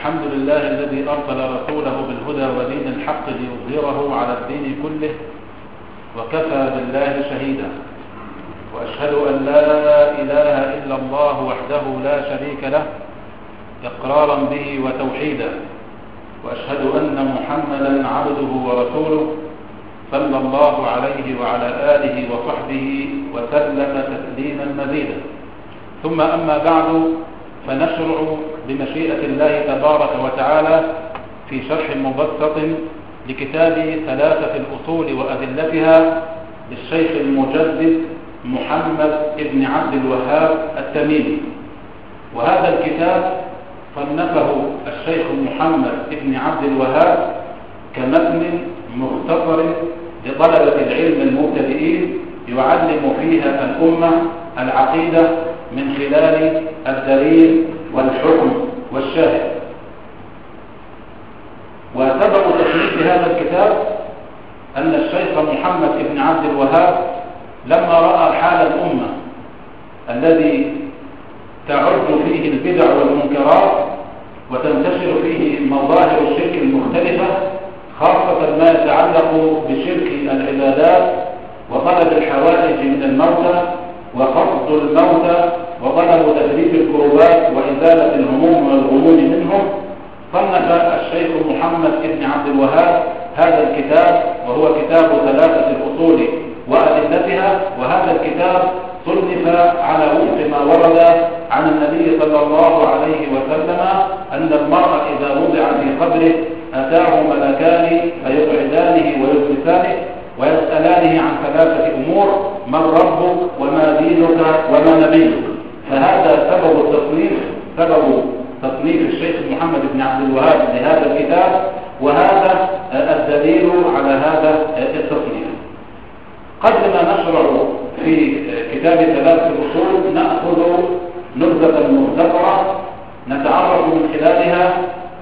الحمد لله الذي أرسل رسوله بالهدى ودين الحق ليظهره على الدين كله وكفى بالله شهيدا. وأشهد أن لا إله إلا الله وحده لا شريك له إقرارا به وتوحيدا. وأشهد أن محمدا عبده ورسوله صلى الله عليه وعلى آله وصحبه وسلم تسليما مزيدا. ثم أما بعد فنشرع بمشيئة الله تبارك وتعالى في شرح مبسط لكتاب ثلاثة الأصول وأدلتها للشيخ المجدد محمد بن عبد الوهاب التميمي. وهذا الكتاب صنفه الشيخ محمد بن عبد الوهاب كمتن مختصر لطلبة العلم المبتدئين يعلم فيها الأمة العقيدة من خلال الدليل والحكم والشاهد. وسبب تصنيف هذا الكتاب أن الشيخ محمد بن عبد الوهاب لما رأى حال الأمة الذي تعد فيه البدع والمنكرات وتنتشر فيه مظاهر الشرك المختلفة خاصة ما يتعلق بشرك العبادات وطلب الحوائج من الموتى وقصد الموتى وطلب تدريب الكروبات وإزالة الهموم والغموم منهم. صنف الشيخ محمد بن عبد الوهاب هذا الكتاب وهو كتاب ثلاثة الأصول وأدلتها. وهذا الكتاب صنف على وفق ما ورد عن النبي صلى الله عليه وسلم أن المرء إذا وضع في قبره أتاه ملكان فيقعدانه ويجلسانه ويسألانه عن ثلاثة أمور من ربك وما دينك وما نبيك. فهذا سبب التصنيف سبب تصنيف الشيخ محمد بن عبد الوهاب لهذا الكتاب وهذا الدليل على هذا التصنيف قبل ما نشرع في كتاب ثلاثة الأصول نأخذ نبذة مختصرة نتعرف من خلالها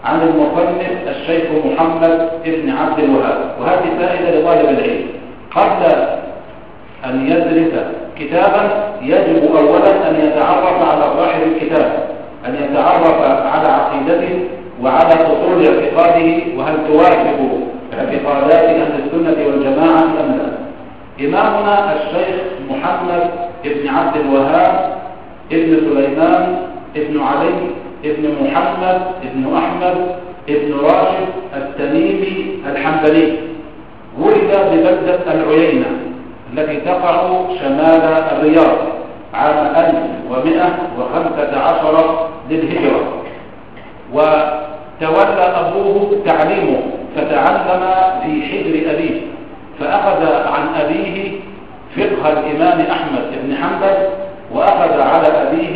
عن المصنف الشيخ محمد بن عبد الوهاب. وهذه فائدة لطالب العلم. قبل أن يدرس كتابا يجب أولا أن يتعرف على صاحب الكتاب أن يتعرف على عقيدته وعلى أصول اعتقاده وهل توافق اعتقادات أهل السنة والجماعة أم لا. إمامنا الشيخ محمد بن عبد الوهاب ابن سليمان ابن علي ابن محمد ابن أحمد ابن راشد التميمي الحنبلي. ولد ببلدة العيينة التي تقع شمال الرياض عام 1115 للهجرة. وتولى أبوه تعليمه فتعلم في حجر أبيه فأخذ عن أبيه فقه الإمام أحمد بن حنبل وأخذ على أبيه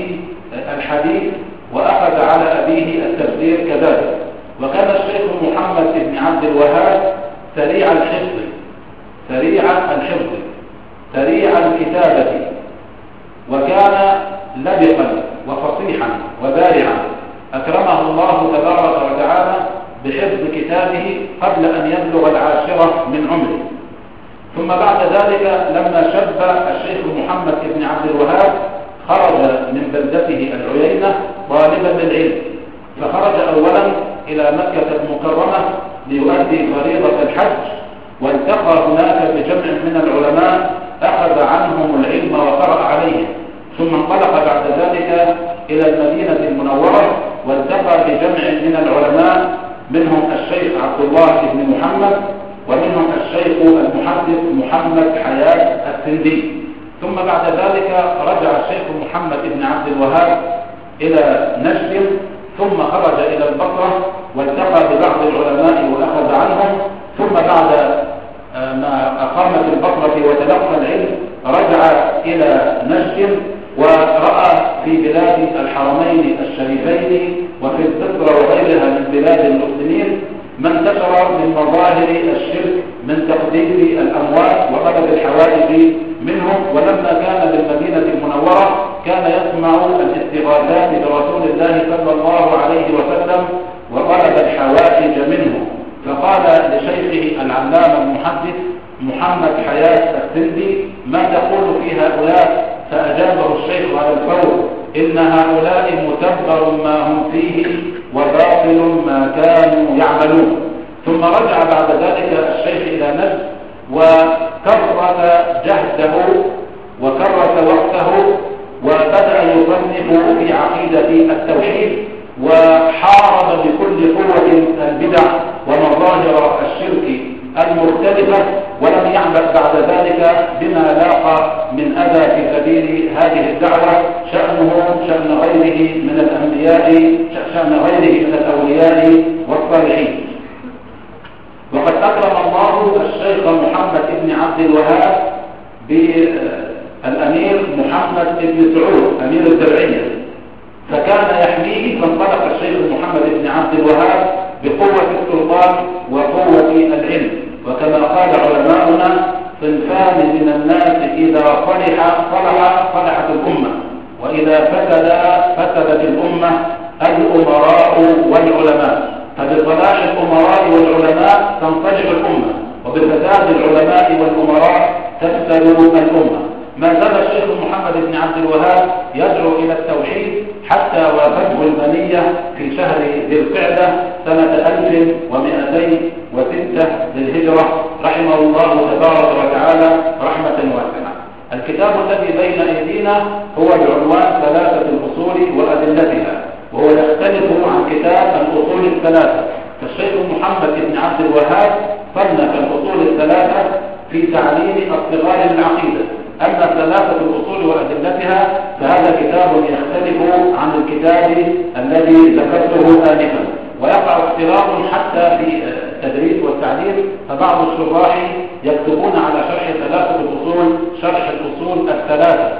فالشيخ محمد بن عبد الوهاب صنف الأصول الثلاثة في تعليم الصغار العقيدة. أما ثلاثة الأصول وأدلتها فهذا كتاب يختلف عن الكتاب الذي ذكرته آنفا. ويقع اختلاف حتى في التدريس والتعليم فبعض الشراح يكتبون على شرح ثلاثة الأصول شرح الأصول الثلاثة.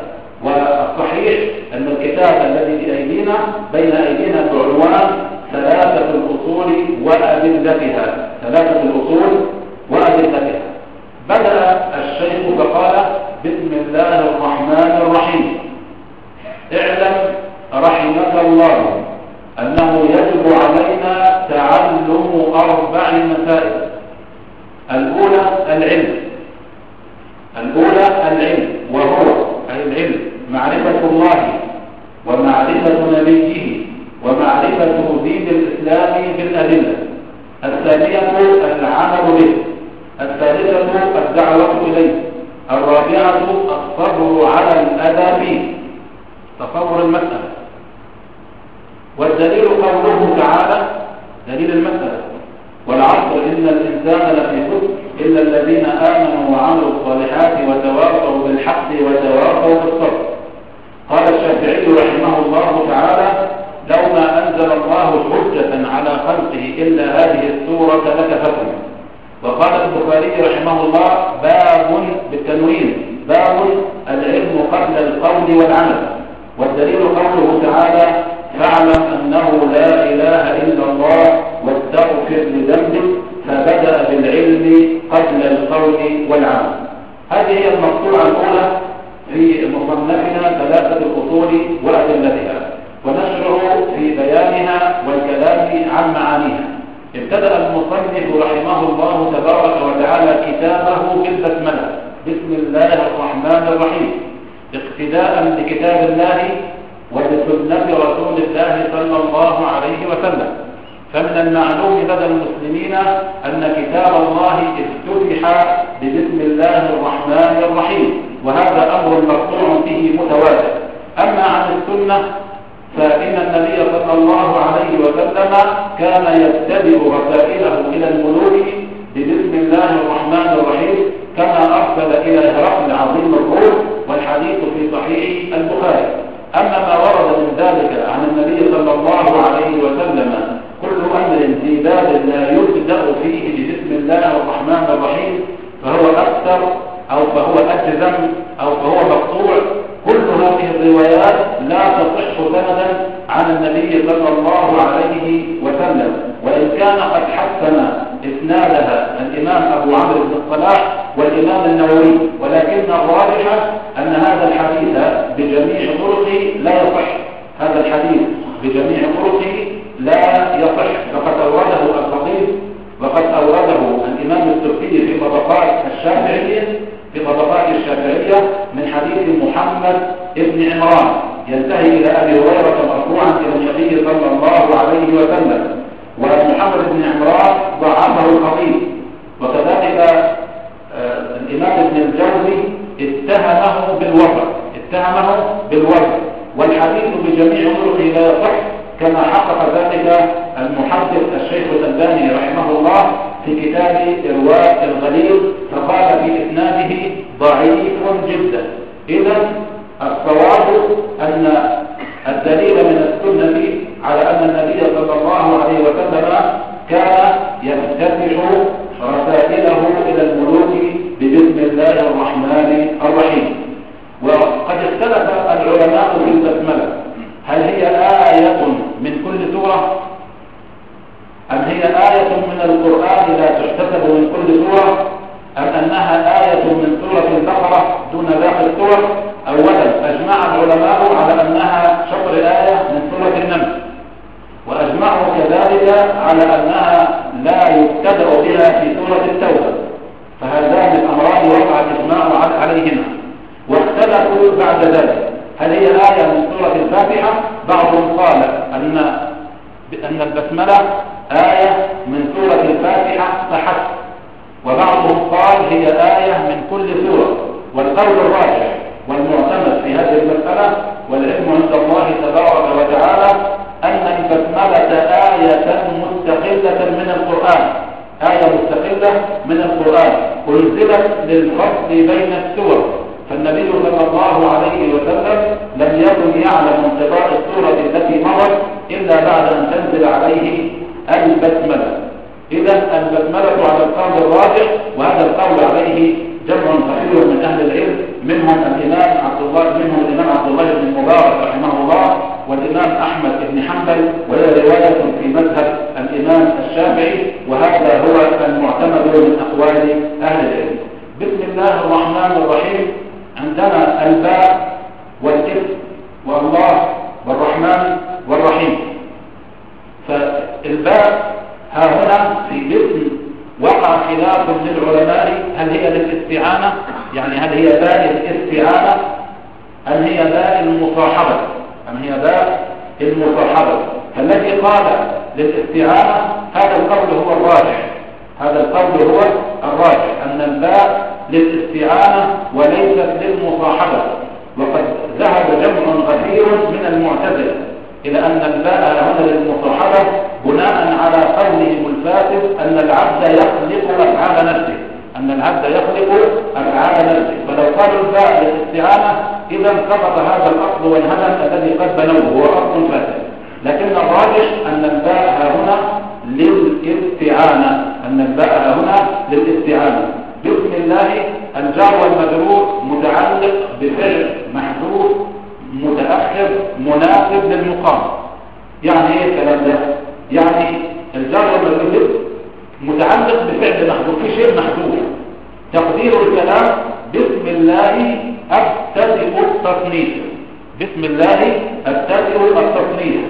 والصحيح أن الكتاب الذي بأيدينا بين أيدينا بعنوان ثلاثة الأصول وأدلتها. ثلاثة الأصول وأدلتها. بدأ الشيخ فقال بسم الله الرحمن الرحيم. اعلم رحمك الله أنه يجب علينا تعلم أربع مسائل. الأولى العلم. الأولى العلم وهو العلم معرفة الله ومعرفة نبيه. ومعرفة دين الإسلام بالأدلة الثانية العمل به. الثالثة الدعوة إليه. الرابعة الصبر على الأذى فيه تصور المسألة. والدليل قوله تعالى دليل المسألة. والعصر إن الإنسان لفي خسر إلا الذين آمنوا وعملوا الصالحات وتواصوا بالحق وتواصوا بالصبر. قال الشافعي رحمه الله تعالى لو ما أنزل الله حجة على خلقه إلا هذه السورة لكفتهم وقال البخاري رحمه الله باب بالتنوين. باب العلم قبل القول والعمل. والدليل قوله تعالى فاعلم أنه لا إله إلا الله واستغفر لذنبك فبدأ بالعلم قبل القول والعمل. هذه هي المقطوعة الأولى في مصنفنا ثلاثة الأصول وأدلتها. ونشرع في بيانها والكلام عن معانيها. ابتدأ المصنف رحمه الله تبارك وتعالى كتابه بالبسملة بسم الله الرحمن الرحيم. اقتداء بكتاب الله وبسنة رسول الله صلى الله عليه وسلم. فمن المعلوم لدى المسلمين أن كتاب الله افتتح ببسم الله الرحمن الرحيم وهذا أمر مقطوع به متواتر. أما عن السنة فإن النبي صلى الله عليه وسلم كان يبتدئ رسائله إلى الملوك ببسم الله الرحمن الرحيم كما أرسل إلى هرقل عظيم الروم والحديث في صحيح البخاري. أما ما ورد من ذلك عن النبي صلى الله عليه وسلم كل أمر في باب لا يبدأ فيه بسم الله الرحمن الرحيم فهو أكثر أو فهو أجزم أو فهو مقطوع كل هذه الروايات لا تصح سندا عن النبي صلى الله عليه وسلم وإن كان قد حسن إسنادها الإمام أبو عمرو بن الصلاح والإمام النووي ولكن الراجح أن هذا الحديث بجميع طرقه لا يصح. هذا الحديث بجميع طرقه لا يصح. فقد أورده الخطيب وقد أورده الإمام التركي في طبقات الشافعية محمد ابن عمران ينتهي إلى أبي هريرة مرفوعا إلى النبي صلى الله عليه وسلم ومحمد بن عمران ضعفه الخطيب. وكذلك آه، الإمام ابن الجوزي اتهمه بالوضع اتهمه بالوضع والحديث بجميع طرقه لا يصح كما حقق ذلك المحدث الشيخ الألباني رحمه الله في كتاب إرواء الغليل فقال في إسناده ضعيف جدا. إذا الصواب أن الدليل من السنة على أن النبي صلى الله عليه وسلم كان يفتتح رسائله إلى الملوك ببسم الله الرحمن الرحيم. وقد اختلف العلماء في البسملة هل هي آية من كل سورة؟ أم هي آية من القرآن لا تحتسب من كل سورة؟ أم أنها آية من سورة البقرة دون باقي السور. أولا أجمع العلماء على أنها شطر آية من سورة النمل. وأجمعوا كذلك على أنها لا يبتدأ بها في سورة التوبة. فهذان الأمران وقع الإجماع عليهما. واختلفوا بعد ذلك. هل هي آية من سورة الفاتحة؟ بعضهم قال أن أن البسملة آية من سورة الفاتحة فحسب. وبعضهم قال هي آية من كل سورة والقول الراجح والمعتمد في هذه المسألة والعلم عند الله تبارك وتعالى أن البسملة آية مستقلة من القرآن. آية مستقلة من القرآن. أنزلت للفصل بين السور. فالنبي صلى الله عليه وسلم لم يكن يعلم انقضاء السورة التي مرت إلا بعد أن تنزل عليه البسملة إذا البسملة على القول الراجح وهذا القول عليه جمع كثير من أهل العلم منهم الإمام عبد الله منهم الإمام عبد الله بن مبارك رحمه الله والإمام أحمد بن حنبل وهي رواية في مذهب الإمام الشافعي وهذا هو المعتمد من أقوال أهل العلم. بسم الله الرحمن الرحيم. عندنا الباء والاسم والله والرحمن والرحيم. فالباء ها هنا في باسم وقع خلاف للعلماء. هل هي للاستعانة؟ يعني هل هي باء الاستعانة؟ أم هي باء المصاحبة؟ أم هي باء المصاحبة؟ فالذي قال للاستعانة هذا القول هو الراجح. هذا القول هو الراجح أن الباء للاستعانة وليست للمصاحبة. وقد ذهب جمع غفير من المعتزلة. إلى أن الباء هنا للمصاحبة بناء على قولهم الفاسد أن العبد يخلق أفعال نفسه. أن العبد يخلق أفعال نفسه. فلو قالوا الباء للاستعانة إذا سقط هذا الأصل والهدف الذي قد بنوه. هو أصل فاسد. لكن الراجح أن الباء هنا للاستعانة. أن الباء هنا للاستعانة. بسم الله الجار والمجرور متعلق بفعل محذوف متأخر مناسب للمقام. يعني إيه الكلام ده؟ يعني الجار والمجرور متعلق بفعل محذوف في شيء محذوف. تقدير الكلام بسم الله أبتدئ التصنيف. بسم الله أبتدئ التصنيف.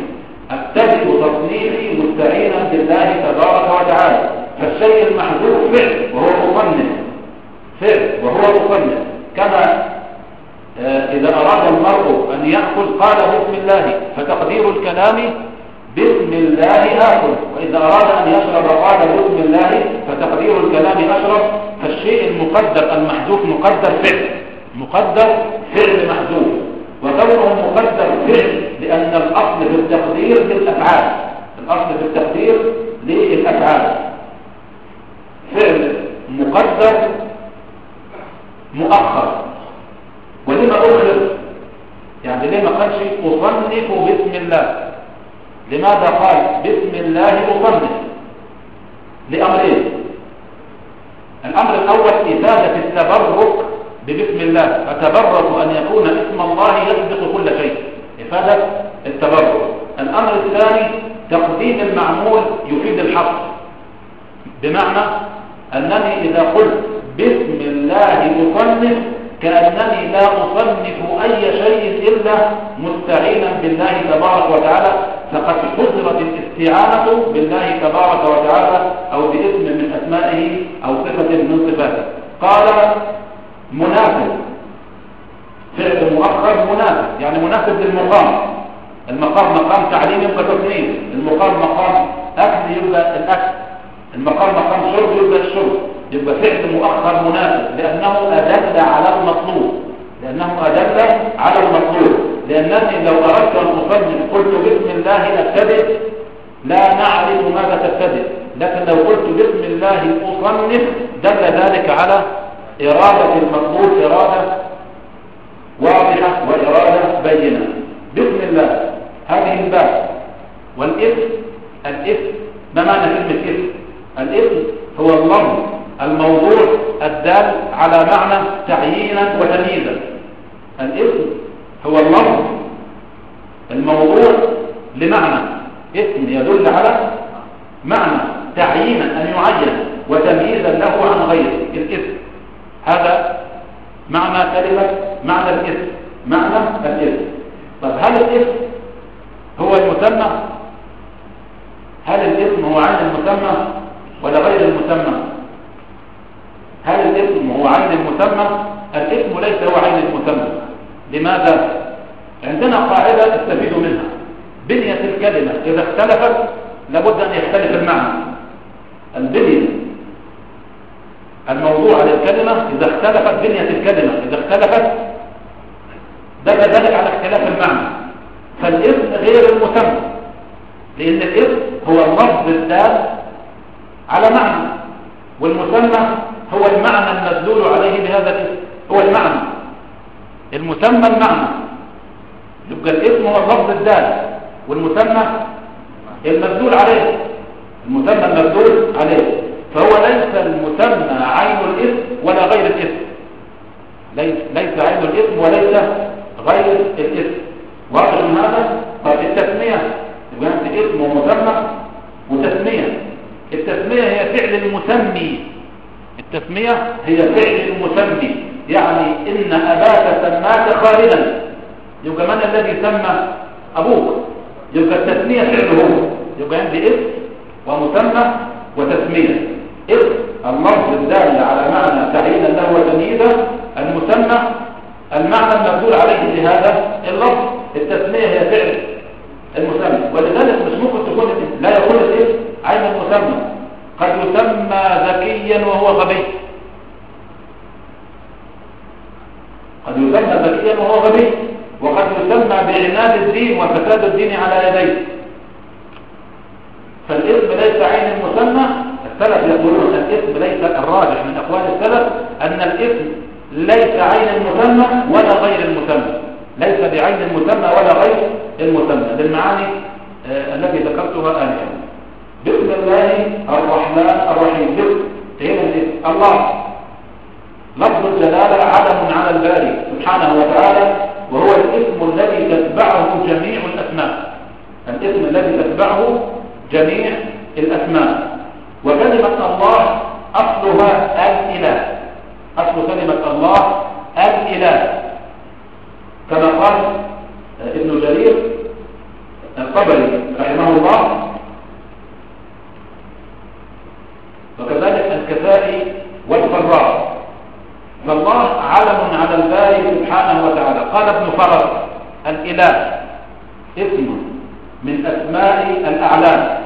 أبتدئ تصنيفي مستعينا بالله تبارك وتعالى. فالشيء المحذوف فعل وهو مصنف. فعل وهو مصنف. كما إذا أراد المرء أن يأكل قال بسم الله فتقدير الكلام بسم الله آكل. وإذا أراد أن يشرب قال بسم الله فتقدير الكلام أشرب. فالشيء المقدر المحذوف مقدر فعل. مقدر فعل محذوف. وكونه مقدر فعل لأن الأصل في التقدير للأفعال. الأصل في التقدير للأفعال. فعل مقدر مؤخر. ولما أخر يعني ليه ما قالش أصنف بسم الله؟ لماذا قال بسم الله أصنف لأمرين الأمر الأول إفادة التبرك ببسم الله. فتبرك أن يكون اسم الله يسبق كل شيء. إفادة التبرك. الأمر الثاني تقديم المعمول يفيد الحق. بمعنى أنني إذا قلت بسم الله أصنف كأنني لا أصنف أي شيء إلا مستعينا بالله تبارك وتعالى فقد حضرت الاستعانة بالله تبارك وتعالى أو باسم من أسمائه أو صفة من صفاته. قال مناسب فعل مؤخر مناسب يعني مناسب للمقام. المقام مقام تعليم يبقى تسليم المقام مقام أكل يبقى الأكل. المقام مقام شرب يبقى الشرب. يبقى فعل مؤخر مناسب لأنه أدل على المطلوب. لأنه أدل على المطلوب. لأنني لو أردت أن أصنف قلت بسم الله أبتدئ لا نعرف ماذا تبتدئ. لكن لو قلت بسم الله أصنف دل ذلك على إرادة المطلوب إرادة واضحة وإرادة بينة. بسم الله. هذه الباب والإثم الإثم ما معنى كلمة إثم الإثم هو اللفظ الموضوع الدال على معنى تعيينا وتمييزا. الإثم هو اللفظ الموضوع لمعنى اسم يدل على معنى تعيينا أن يعين وتمييزا له عن غيره الاسم هذا معنى كلمة معنى الاسم معنى الاسم طب هل الاسم هو المسمى؟ هل الاسم هو عين المسمى؟ ولا غير المسمى. هل الاسم هو عين المسمى؟ الاسم ليس هو عين المسمى. لماذا؟ عندنا قاعدة تستفيد منها. بنية الكلمة إذا اختلفت لابد أن يختلف المعنى. البنية. الموضوع للكلمة إذا اختلفت بنية الكلمة. إذا اختلفت دل ذلك على اختلاف المعنى. فالاسم غير المسمى. لأن الاسم هو اللفظ الدال على معنى. والمسمى هو المعنى المدلول عليه بهذا الاسم. هو المعنى. المسمى المعنى. يبقى الاسم هو اللفظ الدال. والمسمى المدلول عليه. المسمى المدلول عليه. فهو ليس المسمى عين الاسم ولا غير الاسم. ليس, ليس عين الاسم وليس غير الاسم. واضح من هذا؟ طيب التسمية. يبقى اسم ومسمى وتسمية. التسمية هي فعل المسمي. التسمية هي فعل المسمي. يعني إن أباك سماك خالدا. يبقى من الذي سمى أبوك؟ يبقى التسمية فعله. يبقى عندي اسم ومسمى وتسمية. اسم اللفظ الدال على معنى تعيينا له وتمييزا. المسمى المعنى المدلول عليه بهذا اللفظ التسمية هي فعل المسمى. ولذلك مش ممكن تكون لا يكون الاسم عين المسمى قد يسمى ذكيا وهو غبي. قد يسمى ذكيا وهو غبي. وقد يسمى بعناد الدين وفساد الدين على يديه. فالاسم ليس عين المسمى السلف يقولون الاسم ليس الراجح من أقوال السلف أن الاسم ليس عين المسمى ولا غير المسمى. ليس بعين المسمى ولا غير المسمى. للمعاني آه التي ذكرتها آنفا. بسم الله الرحمن الرحيم. بسم هنا الله. لفظ الجلالة علم على الباري سبحانه وتعالى وهو الاسم الذي تتبعه جميع الأسماء. الاسم الذي تتبعه جميع الأسماء. وكلمة الله أصلها الإله. أصل كلمة الله الإله. كما قال ابن جرير الطبري رحمه الله وكذلك الكسائي والفراء فالله علم على الباري سبحانه وتعالى. قال ابن فرس الإله اسم من أسماء الأعلام.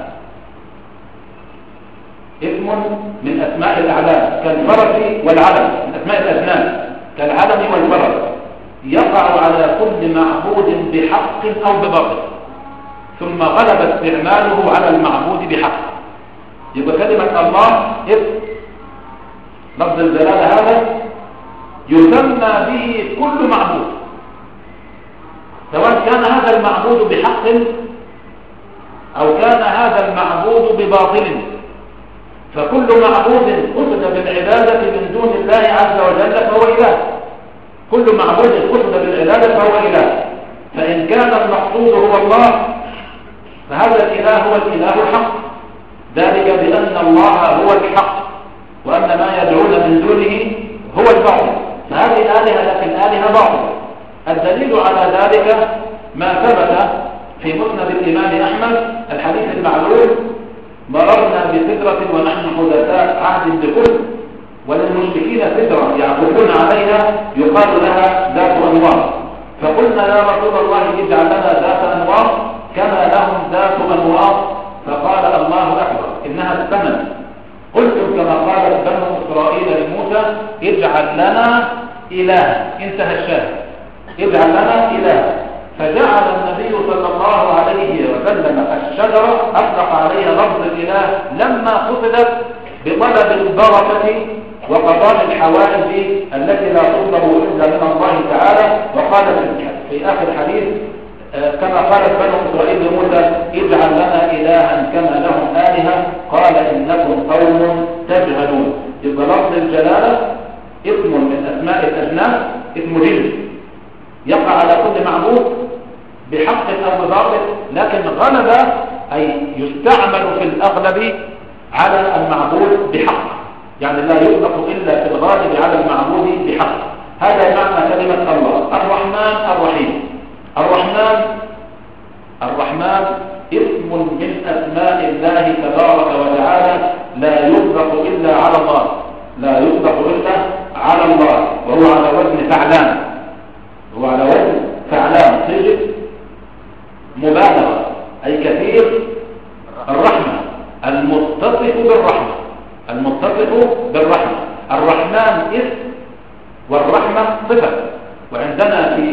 اسم من أسماء الأعلام كالفرس والعلم من أسماء الأسنان. كالعلم والفرس يقع على كل معبود بحق أو بباطل. ثم غلب استعماله على المعبود بحق. يبقى كلمة الله اسم. لفظ الجلالة هذا يسمى به كل معبود. سواء كان هذا المعبود بحق أو كان هذا المعبود بباطل. فكل معبود قصد بالعبادة من دون الله عز وجل فهو إله. كل معبود قصد بالعبادة فهو إله. فإن كان المقصود هو الله فهذا الإله هو الإله الحق. ذلك بأن الله هو الحق وأن ما يدعون من دونه هو الباطل. فهذه الآلهة لكن آلهة باطل الدليل على ذلك ما ثبت في مسند الإمام أحمد الحديث المعلوم مررنا بسدرة ونحن حدثاء عهد بكل وللمشركين سدرة يعكفون عليها يقال لها ذات أنوار. فقلنا يا رسول الله اجعل لنا ذات أنوار كما لهم ذات أنوار. فقال الله أكبر إنها الثمن قلتم كما قالت بنو إسرائيل لموسى اجعل لنا إله انتهى الشاهد. اجعل لنا إله فجعل النبي صلى الله عليه وسلم الشجرة أطلق عليها لفظ الإله لما قصدت بطلب البركة وقضاء الحوائج التي لا تطلب إلا من الله تعالى. وقال في آخر الحديث كما قالت بنو إسرائيل لموسى اجعل لنا إلها كما لهم آلهة. قال إنكم قوم تجهلون. يبقى لفظ الجلالة اسم من أسماء الأجناس اسم جنس يقع على كل معبود بحق أو بباطل لكن غلب أي يستعمل في الأغلب على المعبود بحق. يعني لا يطلق إلا في الغالب على المعبود بحق. هذا معنى كلمة الله الرحمن الرحيم. الرحمن الرحمن اسم من أسماء الله تبارك وتعالى لا يطلق إلا على الله لا يطلق إلا على الله وهو على وزن فعلان هو على وزن فعلان صيغه مبالغة أي كثير. الرحمة المتصف بالرحمة المتصف بالرحمة. الرحمن اسم والرحمة صفة. وعندنا في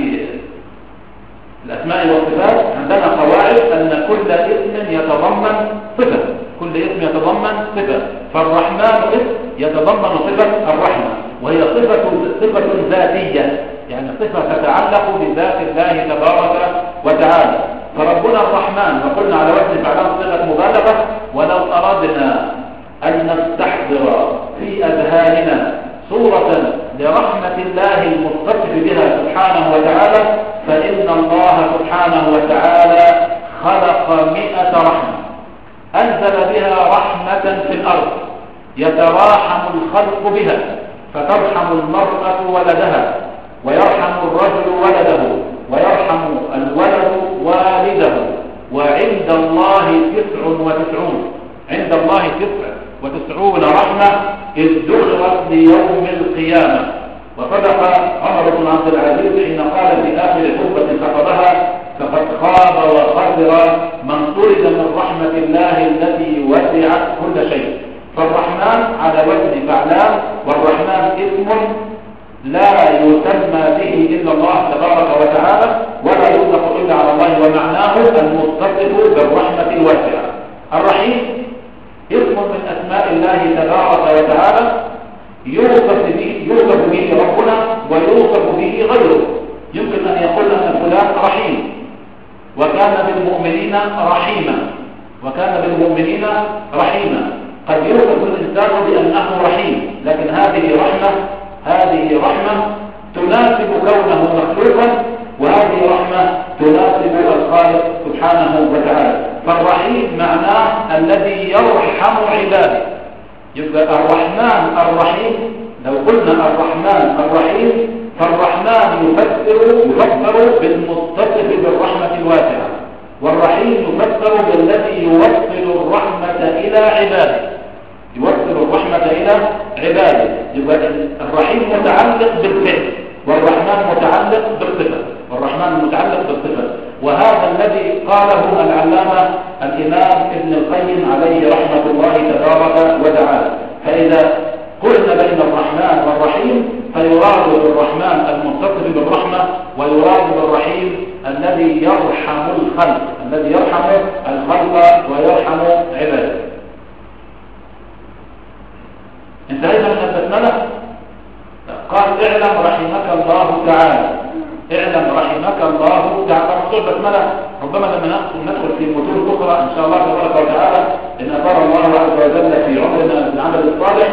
الأسماء والصفات عندنا قواعد أن كل اسم يتضمن صفة. كل اسم يتضمن صفة. فالرحمن اسم يتضمن صفة الرحمة. وهي صفة, صفة ذاتية. يعني صفة تتعلق بذات الله تبارك وتعالى. فربنا الرحمن وقلنا على وجه فعلان صيغة مبالغة ولو أردنا أن نستحضر في أذهاننا صورة لرحمة الله المتصف بها سبحانه وتعالى فإن الله سبحانه وتعالى خلق مئة رحمة. أنزل بها رحمة في الأرض يتراحم الخلق بها فترحم المرأة ولدها ويرحم الرجل ولده ويرحم الولد والده وعند الله تسع وتسعون. عند الله تسع. وتسعون رحمة إذ دخلت ليوم القيامة. وصدق عمر بن عبد العزيز حين قال في آخر خطبة فقدها فقد خاب وخسر من طرد من رحمة الله التي وسعت كل شيء. فالرحمن على وزن فعلان والرحمن اسم لا يسمى به إلا الله تبارك وتعالى ولا يطلق إلا على الله ومعناه المتصف بالرحمة الواسعة. الرحيم اسم من أسماء الله تبارك وتعالى يوصف به, يوصف به ربنا ويوصف به غيره. يمكن أن يقول أن فلان رحيم. وكان بالمؤمنين رحيما. وكان بالمؤمنين رحيما. قد يوصف الإنسان بأنه رحيم. لكن هذه رحمة هذه رحمة تناسب كونه مخلوقا وهذه رحمة تناسب الخالق سبحانه وتعالى. فالرحيم معناه الذي يرحم عباده. يبقى الرحمن الرحيم لو قلنا الرحمن الرحيم فالرحمن يفسر يفسر بالمتصف بالرحمة الواسعة والرحيم يفسر بالذي يوصل الرحمة إلى عباده. يوصل الرحمة إلى عباده. يبقى الرحيم متعلق بالفعل والرحمن متعلق بالصفة والرحمن متعلق بالصفة. وهذا الذي قاله العلامة الإمام ابن القيم عليه رحمة الله تبارك وتعالى. فإذا قلنا بين الرحمن والرحيم فيراد بالرحمن المتصل بالرحمة ويراد بالرحيم الذي يرحم الخلق. الذي يرحم الخلق ويرحم عباده. انتهينا من قال اعلم رحمك الله تعالى. اعلم رحمك الله. تعالى مقصود بسملة ربما لما ندخل في متون أخرى إن شاء الله تبارك وتعالى إن أثار الله عز وجل في عمرنا العمل الصالح.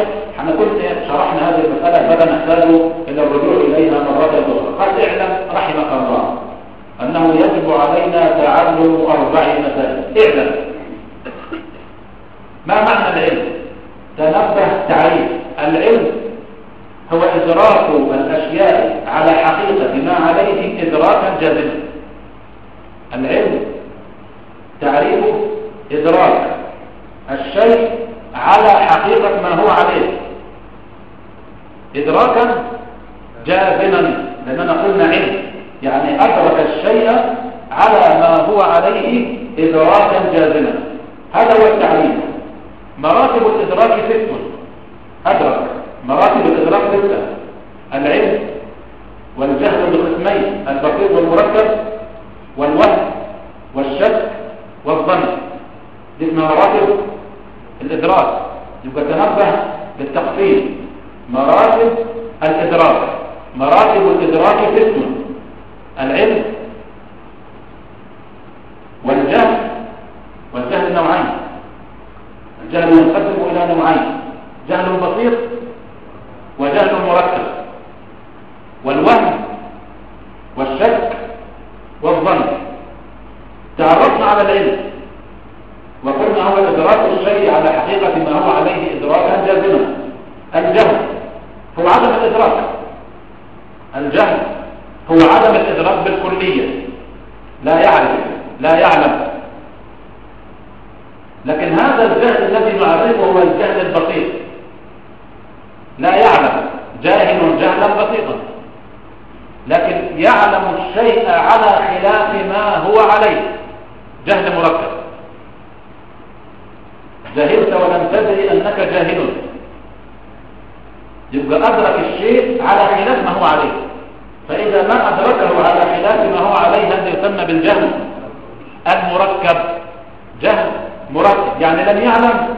كنت شرحنا هذه المسألة فلا نحتاج إلى الرجوع إليها مرات أخرى. قال اعلم رحمك الله أنه يجب علينا تعلم أربع مسائل اعلم. ما معنى العلم؟ تنبه تعريف. العلم هو إدراك الأشياء على حقيقة ما عليه إدراكا جازما. العلم تعريفه إدراك الشيء على حقيقة ما هو عليه. إدراكا جازما لأننا قلنا علم يعني أدرك الشيء على ما هو عليه إدراكا جازما. هذا هو التعليم. مراتب الإدراك ست أدرك. مراتب الإدراك ستة العلم والجهل بقسمين البسيط والمركب والوهم والشك والظن. دي اسمها مراتب الإدراك. يبقى تنبه للتقسيم مراتب الإدراك. مراتب الإدراك ست العلم والجهل والجهل نوعين. الجهل ينقسم إلى نوعين. جهل بسيط وجهل مركب. والوهم والشك والظن. تعرفنا على العلم. وقلنا هو إدراك الشيء على حقيقة ما هو عليه إدراكا جازما الجهل هو عدم الإدراك. الجهل هو عدم الإدراك بالكلية. لا يعرف لا يعلم. لكن هذا الجهل الذي نعرفه هو الجهل البسيط. لا يعلم. جاهل جهلا بسيطا. لكن يعلم الشيء على خلاف ما هو عليه. جهل مركب. جهلت ولم تدري أنك جاهل. يبقى أدرك الشيء على خلاف ما هو عليه. فإذا ما أدركه على خلاف ما هو عليه هذا يسمى بالجهل؟ المركب. جهل مركب. يعني لم يعلم.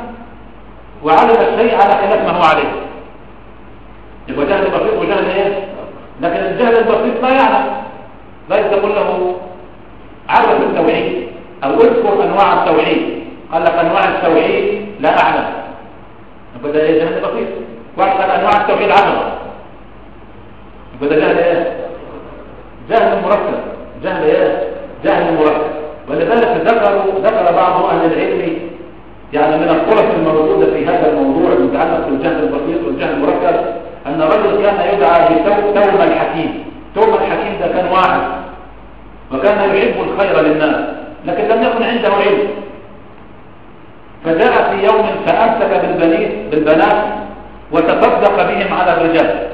وعلم الشيء على خلاف ما هو عليه. يبقى جهل بسيط وجهل إيه؟ لكن الجهل البسيط لا يعلم ليس كله عرف التوحيد أو اذكر أنواع التوحيد. قال لك أنواع التوحيد لا أعلم. يبقى ده إيه؟ جهل بسيط. واحد أنواع التوحيد عشرة يبقى ده جهل إيه؟ جهل مركب. جهل إيه؟ جهل مركب. ولذلك ذكروا ذكر بعض أهل العلم يعني من الطرف الموجوده في هذا الموضوع المتعلق بالجهل البسيط والجهل المركب أن الرجل كان يدعى بتوم الحكيم. توم الحكيم ده كان واعظ وكان يحب الخير للناس لكن لم يكن عنده علم. فجاء في يوم بالبنين بالبنات وتصدق بهم على الرجال.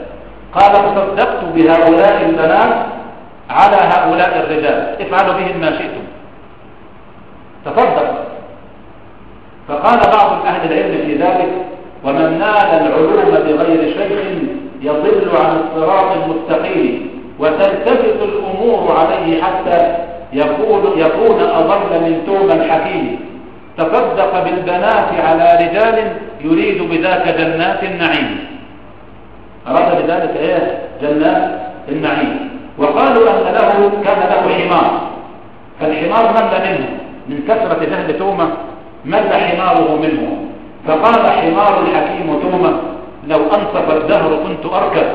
قال تصدقت بهؤلاء البنات على هؤلاء الرجال. افعلوا بهم ما شئتم. تصدق. فقال بعض أهل العلم في ذلك ومن نال العلوم بغير شيخ يضل عن الصراط المستقيم وتلتفت الأمور عليه حتى يكون, يكون أضل من توم الحكيم. تصدق بالبنات على رجال يريد بذاك جنات النعيم. أراد بذلك إيه؟ جنات النعيم. وقالوا أن له كان له حمار. فالحمار مل منه. من كثرة جهل تومة مل حماره منه. فقال حمار الحكيم تومة لو أنصف الدهر كنت أركب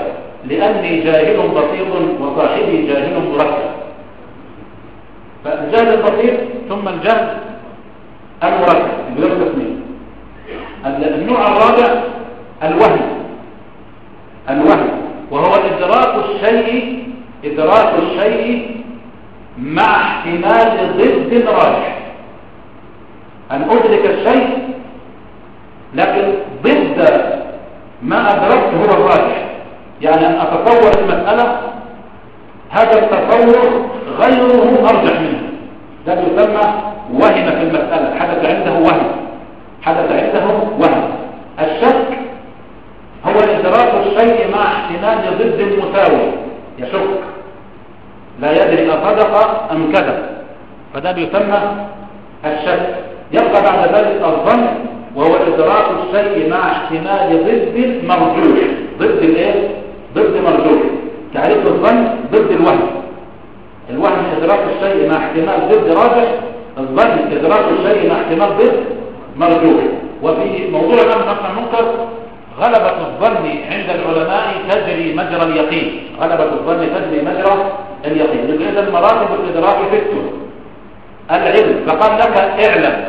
لأني جاهل بسيط وصاحبي جاهل مركب. فالجهل البسيط ثم الجهل المركب. يركب اثنين النوع الرابع الوهم. الوهم. وهو إدراك الشيء إدراك الشيء مع احتمال ضد راجح. أن أدرك الشيء لكن ضد ما أدركته هو الراجح. يعني أتصور المسألة هذا التصور غيره أرجح منه. ده يسمى وهم في المسألة. حدث عنده وهم. حدث عنده وهم. الشك هو إدراك الشيء مع احتمال ضد المساوي يشك. لا يدري أصدق أم كذب. فده بيسمى الشك. يبقى بعد ذلك الظن وهو إدراك الشيء مع احتمال ضد المرجوح ضد الايه ضد مرجوح. تعريف الظن ضد الوهم. الوهم إدراك الشيء مع احتمال ضد راجح الظن إدراك الشيء مع احتمال ضد مرجوح. وفي موضوع الأمر نفع المنكر غلبة الظن عند العلماء تجري مجرى اليقين. غلبة الظن تجري مجرى اليقين. إذا مراتب الإدراك ست العلم. فقال لك اعلم.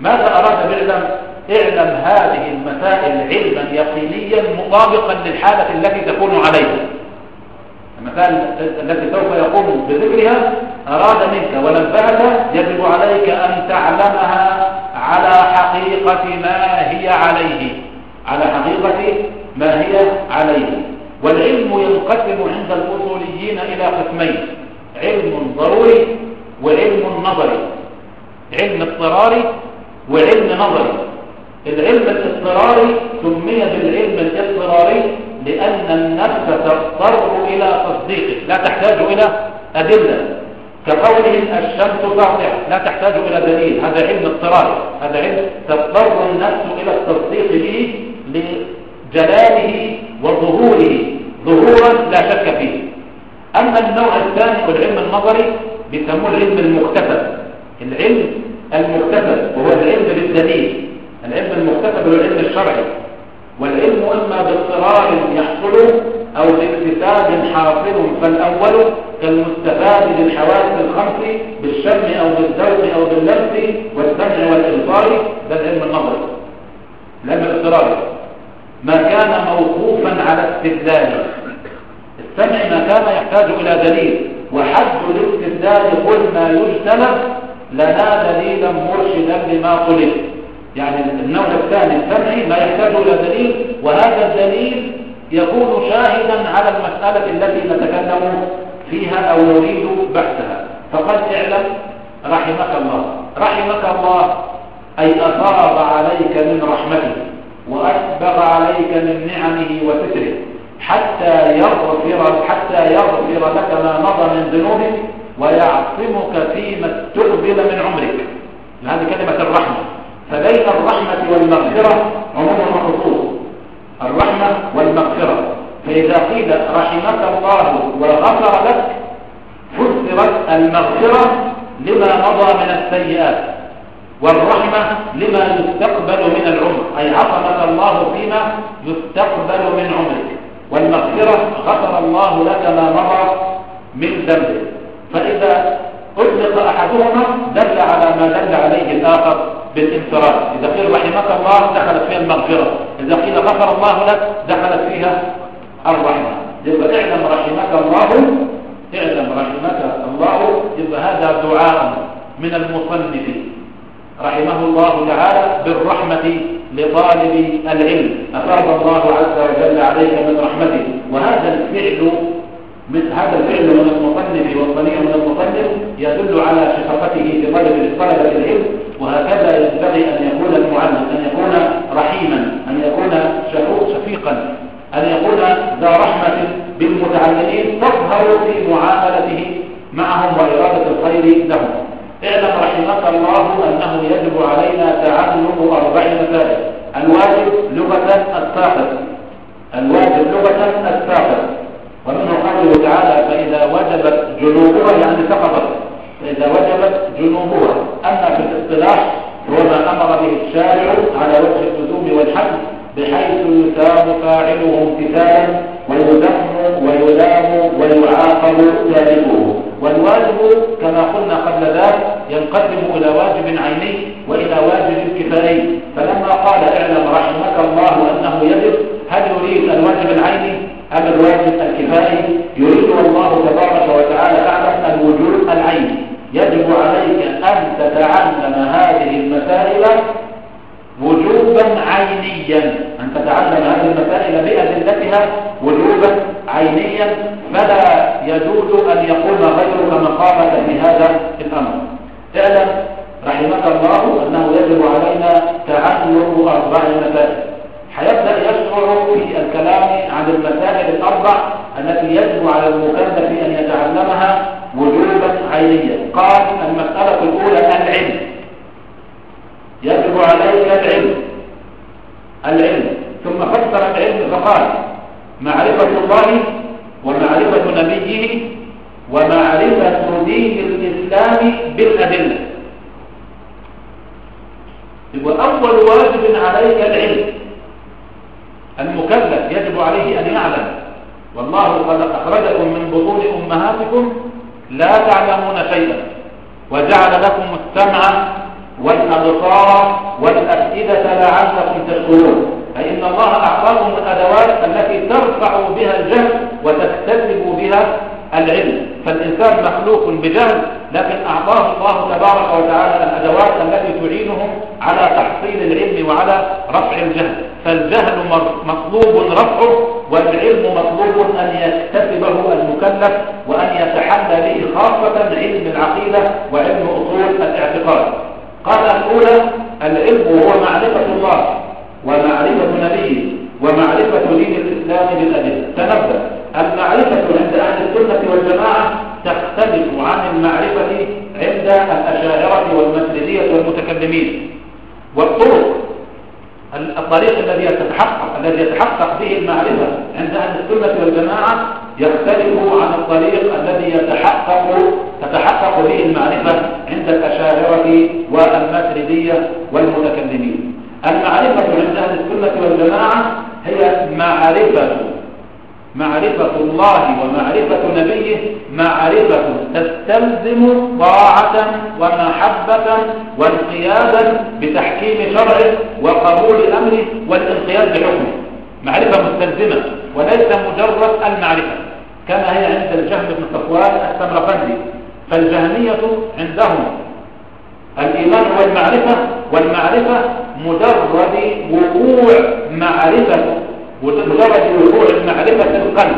ماذا أراد باعلم اعلم هذه المسائل علما يقينيا مطابقا للحالة التي تكون عليها. المسائل التي سوف يقوم بذكرها أراد منك ونبهك يجب عليك أن تعلمها على حقيقة ما هي عليه. على حقيقة ما هي عليه. والعلم ينقسم عند الأصوليين إلى قسمين وعلم نظري. علم اضطراري وعلم نظري. العلم الاضطراري سمي بالعلم الاضطراري لأن النفس تضطر إلى تصديقه. لا تحتاج إلى أدلة. كقوله الشمس ساطعة لا تحتاج إلى دليل. هذا علم اضطراري. هذا علم تضطر النفس إلى التصديق به لجلاله وظهوره. ظهورا لا شك فيه. أما النوع الثاني والعلم النظري بيسموه العلم المكتسب. العلم المكتسب وهو العلم بالدليل. العلم المكتسب هو العلم الشرعي والعلم إما باضطرار يحصل أو باكتساب حاصل فالأول كالمستفاد للحواس الخمس بالشم أو بالذوق أو باللمس والسمع والإبصار ده العلم النظري العلم الاضطراري ما كان موقوفا على استدلال. السمع ما كان يحتاج إلى دليل وحد الاستدلال قل ما يجتنب لنا دليلا مرشدا لما قلت. يعني النوع الثاني السمعي ما يحتاج إلى دليل وهذا الدليل يكون شاهدا على المسألة التي نتكلم فيها أو نريد بحثها. فقد اعلم رحمك الله. رحمك الله أي أصاب عليك من رحمته وأسبغ عليك من نعمه وستره حتى يغفر حتى يغفر لك ما مضى من ذنوبك ويعصمك فيما استقبل من عمرك. هذه كلمة الرحمة. فبين الرحمة والمغفرة عموم وخصوص الرحمة والمغفرة. فإذا قيل رحمك الله وغفر لك فسرت المغفرة لما مضى من السيئات والرحمة لما يستقبل من العمر. أي عصمك الله فيما يستقبل من عمرك. والمغفرة غفر الله لك ما مضى من ذنبك. فإذا أطلق أحدهما دل على ما دل عليه الآخر بالإنفراد. إذا قيل رحمك الله دخلت فيها المغفرة. إذا قيل غفر الله لك دخلت فيها الرحمة. يبقى اعلم رحمك الله اعلم رحمك الله. يبقى هذا دعاء من المصنف رحمه الله تعالى بالرحمة لطالب العلم. أفاض الله عز وجل عليك من رحمته. وهذا الفعل من هذا الفعل من المصنف والصنيع من المصنف يدل على شفقته في طلب طلبة العلم وهكذا ينبغي أن يكون المعلم أن يكون رحيما أن يكون شفيقا أن يكون ذا رحمة بالمتعلمين تظهر في معاملته معهم وإرادة الخير لهم. اعلم رحمك الله أنه يجب علينا تعلم أربع مسائل الواجب لغة الساقط الواجب لغة الساقط ومنه قوله تعالى فإذا وجبت جنوبها يعني سقطت فإذا وجبت جنوبها أما في الاصطلاح هو ما أمر به الشارع على وجه اللزوم والحد بحيث يثاب فاعله امتثالا ويذم ويلام ويعاقب تاركه والواجب كما قلنا قبل ذلك ينقسم إلى واجب عيني وإلى واجب كفائي. فلما قال اعلم رحمك الله أنه يجب هل يريد الواجب العيني؟ أم الواجب الكفائي يريد الله تبارك وتعالى أعلم الوجود العيني يجب عليك أن تتعلم هذه المسائل وجوبا عينيا. أن تتعلم هذه المسائل بأدلتها وجوبا عينيا. فلا يجوز أن يقوم غيرك مقامك في هذا الأمر. اعلم رحمك الله أنه يجب علينا تعلم أربع مسائل. حيبدأ يشعر في الكلام عن المسائل الأربع التي يجب على المكلف أن يتعلمها وجوبا عينيا. قال المسألة الأولى العلم. يجب عليك العلم. العلم. ثم فسر العلم فقال معرفة الله ومعرفة نبيه ومعرفة دين الإسلام بالأدلة. يبقى أول واجب عليك العلم. المكلف يجب عليه أن يعلم. والله قد أخرجكم من بطون أمهاتكم لا تعلمون شيئا وجعل لكم السمع والأبصار والأفئدة لعلكم تشكرون. أي إن الله أعطاكم الأدوات التي ترفع بها الجهل وتكتسب بها العلم. فالإنسان مخلوق بجهل لكن أعطاه الله تبارك وتعالى الأدوات التي تعينهم على تحصيل العلم وعلى رفع الجهل. فالجهل مطلوب رفعه والعلم مطلوب أن يكتسبه المكلف وأن يتحلى به خاصة علم العقيدة وعلم أصول الاعتقاد. قال الأولى العلم هو معرفة الله ومعرفة نبيه ومعرفة دين الإسلام بالأدلة تنبه. المعرفة عند أهل السنة والجماعة تختلف عن المعرفة عند الأشاعرة والمسجدية والمتكلمين. والطرق الطريق الذي يتحقق الذي يتحقق به المعرفة عند أهل السنة والجماعة يختلف عن الطريق الذي يتحقق تتحقق به المعرفة عند الأشاعرة والماتريدية والمتكلمين. المعرفة عند أهل السنة والجماعة هي معرفة معرفة الله ومعرفة نبيه معرفة تستلزم طاعة ومحبة وانقيادا بتحكيم شرعه وقبول أمره والانقياد بحكمه. معرفة مستلزمة وليس مجرد المعرفة كما هي عند الجهم بن صفوان السمرقندي. فالجهمية عندهم الإيمان هو المعرفة والمعرفة مجرد وقوع معرفة. مجرد وقوع المعرفة في القلب.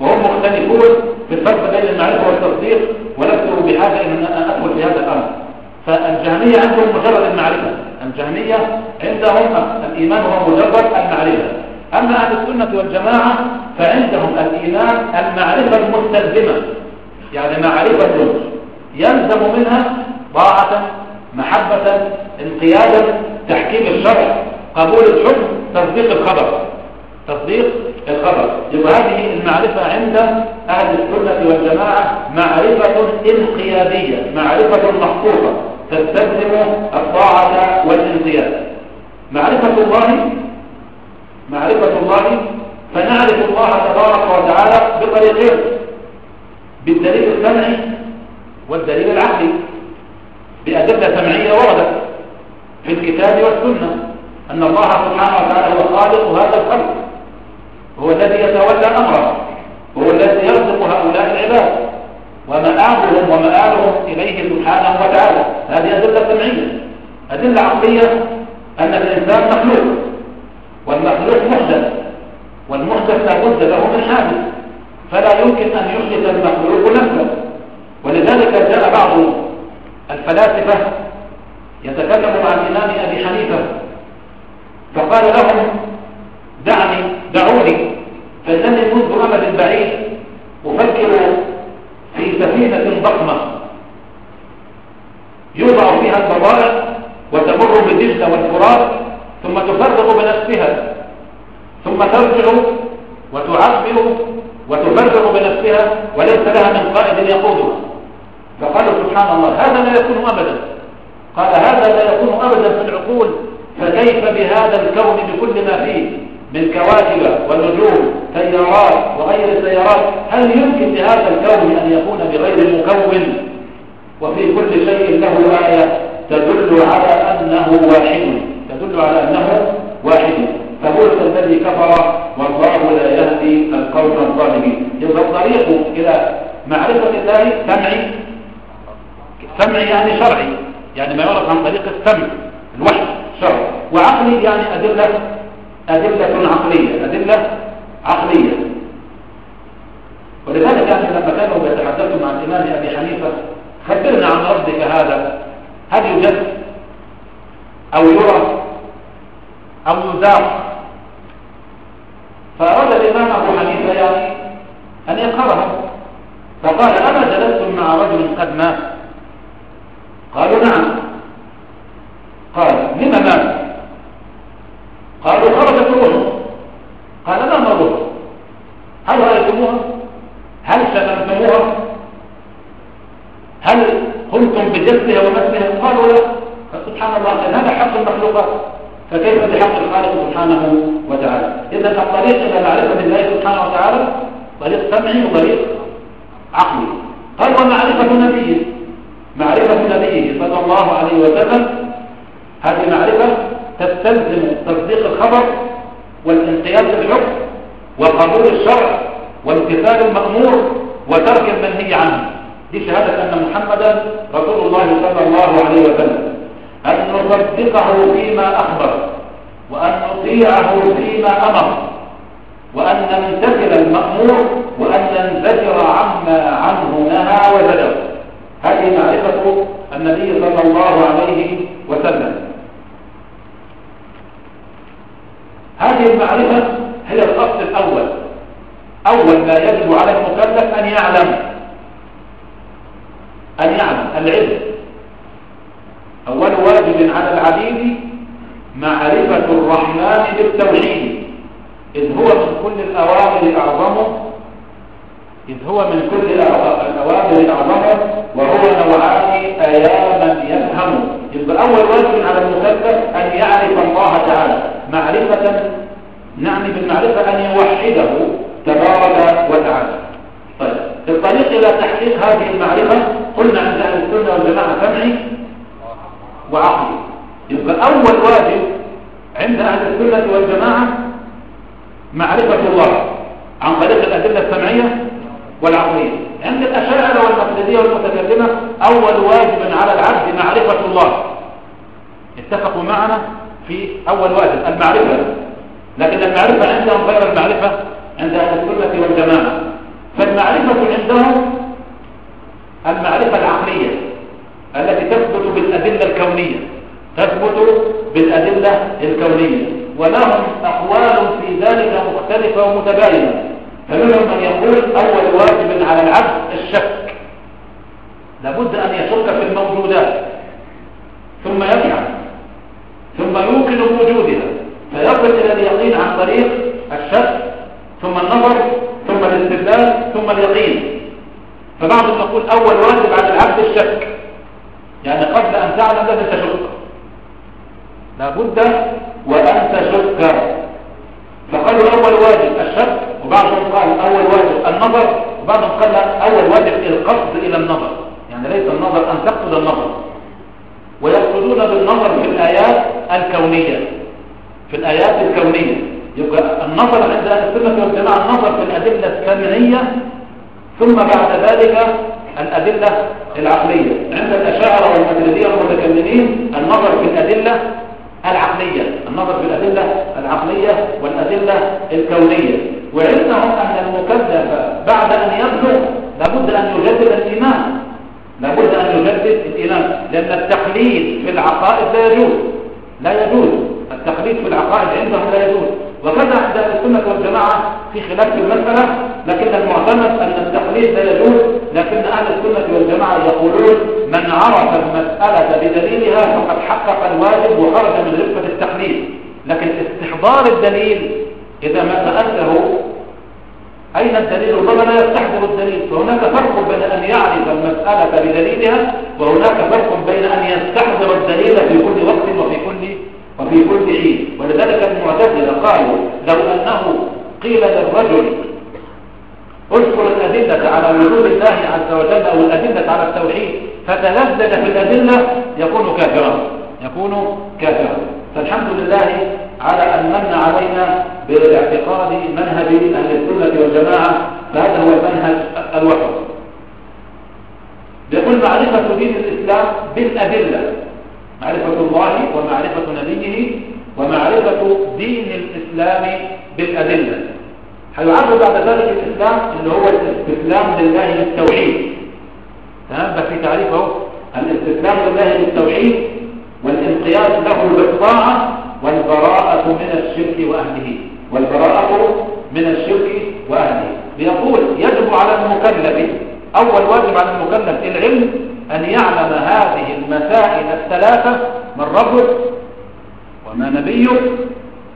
وهم مختلفون في الفرق بين المعرفة والتصديق ولست بحاجة أن أدخل في هذا الأمر. فالجهمية عندهم مجرد المعرفة. الجهمية عندهم الإيمان هو مجرد المعرفة. أما أهل السنة والجماعة فعندهم الإيمان المعرفة المستلزمة. يعني معرفة يلزم منها طاعة محبة انقيادا. تحكيم الشرع قبول الحكم تصديق الخبر. تصديق الخبر. يبقى هذه المعرفة عند أهل السنة والجماعة معرفة انقيادية معرفة محفوظة تستلزم الطاعة والانقياد. معرفة الله معرفة الله فنعرف الله تبارك وتعالى بطريقين بالدليل السمعي والدليل العقلي. بأدلة سمعية وردت في الكتاب والسنة أن الله سبحانه وتعالى هو خالق هذا الخلق. هو الذي يتولى أمره. هو الذي يرزق هؤلاء العباد. ومآبهم ومآلهم إليه سبحانه وتعالى. هذه أدلة سمعية. أدلة عقلية أن الإنسان مخلوق. والمخلوق محدث. والمحدث لا بد له من حادث. فلا يمكن أن يحدث المخلوق نفسه. ولذلك جاء بعض الفلاسفة يتكلم عن الإمام أبي حنيفة فقال لهم دعني دعوني فإنني منذ أمد بعيد أفكر في سفينة ضخمة يوضع فيها البضائع وتمر بالدجلة والفرات ثم تفرغ بنفسها ثم ترجع وتعبر وتفرغ بنفسها وليس لها من قائد يقودها. فقالوا سبحان الله هذا لا يكون أبدا قال هذا لا يكون أبدا في العقول فكيف بهذا الكون بكل ما فيه؟ من كواكب ونجوم سيارات وغير السيارات هل يمكن لهذا الكون أن يكون بغير مكون؟ وفي كل شيء له آية تدل على أنه واحد. تدل على أنه واحد. فهو الذي كفر والله لا يهدي القوم الظالمين. يبقى الطريق إلى معرفة الله سمعي سمعي يعني شرعي. يعني ما يعرف عن طريق السمع الوحي شرع. وعقلي يعني أدلة أدلة عقلية أدلة عقلية. ولذلك يعني لما كانوا بيتحدثوا مع الإمام أبي حنيفة خبرنا عن ربك هذا هل يوجد أو يرى أو يذاق فأراد الإمام أبو حنيفة يعني أن يقرها فقال أما جلستم مع رجل قد مات؟ قالوا نعم. قال لما مات؟ قالوا خرجت روحه قال ما مرضوها هل رأيتموها؟ هل شممتموها هل قمتم بجسدها ومسها قالوا لا. سبحان الله هذا حق المخلوقات. فكيف بحق الخالق سبحانه وتعالى؟ إذا الطريق إلى معرفة الله سبحانه وتعالى طريق سمعي وطريق عقلي. قال ومعرفة نبيه معرفة نبيه صلى الله عليه وسلم. هذه معرفة تستلزم تصديق الخبر والانقياد بالحكم وقبول الشرع وامتثال المأمور وترك المنهي عنه. دي شهادة أن محمدا رسول الله صلى الله عليه وسلم. أن نصدقه فيما أخبر وأن نطيعه فيما أمر وأن نمتثل المأمور وأن ننزجر عما عنه نهى وزجر هذه معرفة النبي صلى الله عليه وسلم. هذه المعرفة هي الأصل الأول. أول ما يجب على المكلف أن يعلم. أن يعلم العلم. أول واجب على العبيد معرفة الرحمن بالتوحيد إذ هو من كل الأوامر أعظمه إذ هو من كل الأوامر أعظمه وهو نوعان أياما يفهم. يبقى أول واجب على المكلف أن يعرف الله تعالى. معرفة نعني بالمعرفة أن يوحده تبارك وتعالى. طيب الطريق إلى تحقيق هذه المعرفة قلنا عند أهل السنة والجماعة سمعي وعقلي. يبقى أول واجب عند أهل السنة والجماعة معرفة الله عن طريق الأدلة السمعية والعقلية. عند الأشاعرة والمقلدية والمتكلمة أول واجب على العبد معرفة الله. اتفقوا معنا في أول واجب المعرفة. لكن المعرفة عندهم غير المعرفة عند أهل السنة والجماعة. فالمعرفة عندهم المعرفة العقلية التي تثبت بالأدلة الكونية. تثبت بالأدلة الكونية. ولهم أقوال في ذلك مختلفة ومتباينة. فمنهم من يقول أول واجب على العبد الشك. لابد أن يشك في الموجودات. ثم يبحث ثم يوقن بوجودها فيصل إلى اليقين عن طريق الشك ثم النظر ثم الاستدلال ثم اليقين. فبعضهم يقول أول واجب على العبد الشك. يعني قبل أن تعلم لازم تشك. لابد وأن تشك. فقالوا أول واجب الشك وبعضهم قال أول واجب النظر وبعضهم قال أول واجب القصد إلى النظر. يعني ليس النظر أن تقصد النظر. ويقصدون بالنظر في الآيات الكونية. في الآيات الكونية. يبقى النظر عند السنة والجماعة النظر في الأدلة السمعية ثم بعد ذلك الأدلة العقلية. عند الأشاعرة والمدرسية والمتكلمين النظر في الأدلة العقلية النظر في الأدلة العقلية والأدلة الكونية. وعلمهم أن المكلف بعد أن يبلغ لابد أن يجدد الإيمان. لابد أن يجدد الإيمان لأن التقليد في العقائد لا يجوز. لا يجوز. التقليد في العقائد عندهم لا يجوز. وكذا عند السنة والجماعة في خلاف في المسألة لكن المعتمد أن التقليد لا يجوز لكن أهل السنة والجماعة يقولون من عرف المسألة بدليلها فقد حقق الواجب وخرج من رفة التقليد. لكن استحضار الدليل إذا ما سألته أين الدليل؟ ربما لا يستحضر الدليل. فهناك فرق بين أن يعرف المسألة بدليلها وهناك فرق بين أن يستحضر الدليل في كل وقت وفي كل وفي كل حين ولذلك المعتزلة قالوا لو أنه قيل للرجل اذكر الأدلة على وجود الله عز وجل أو الأدلة على التوحيد فتلذذ في الأدلة يكون كافرا. يكون كافرا. فالحمد لله على أن من علينا بالاعتقاد منهج أهل السنة والجماعة فهذا هو المنهج الوحيد يقول معرفة دين الإسلام بالأدلة معرفة الله ومعرفة نبيه ومعرفة دين الإسلام بالأدلة. هيعرف بعد ذلك الإسلام اللي هو الاستسلام لله للتوحيد؟ تمام في تعريفه الاستسلام لله للتوحيد والانقياد له بالطاعة والبراءة من الشرك وأهله. والبراءة من الشرك وأهله. ليقول يجب على المكلف أول واجب على المكلف العلم أن يعلم هذه المسائل الثلاثة من ربك وما نبيك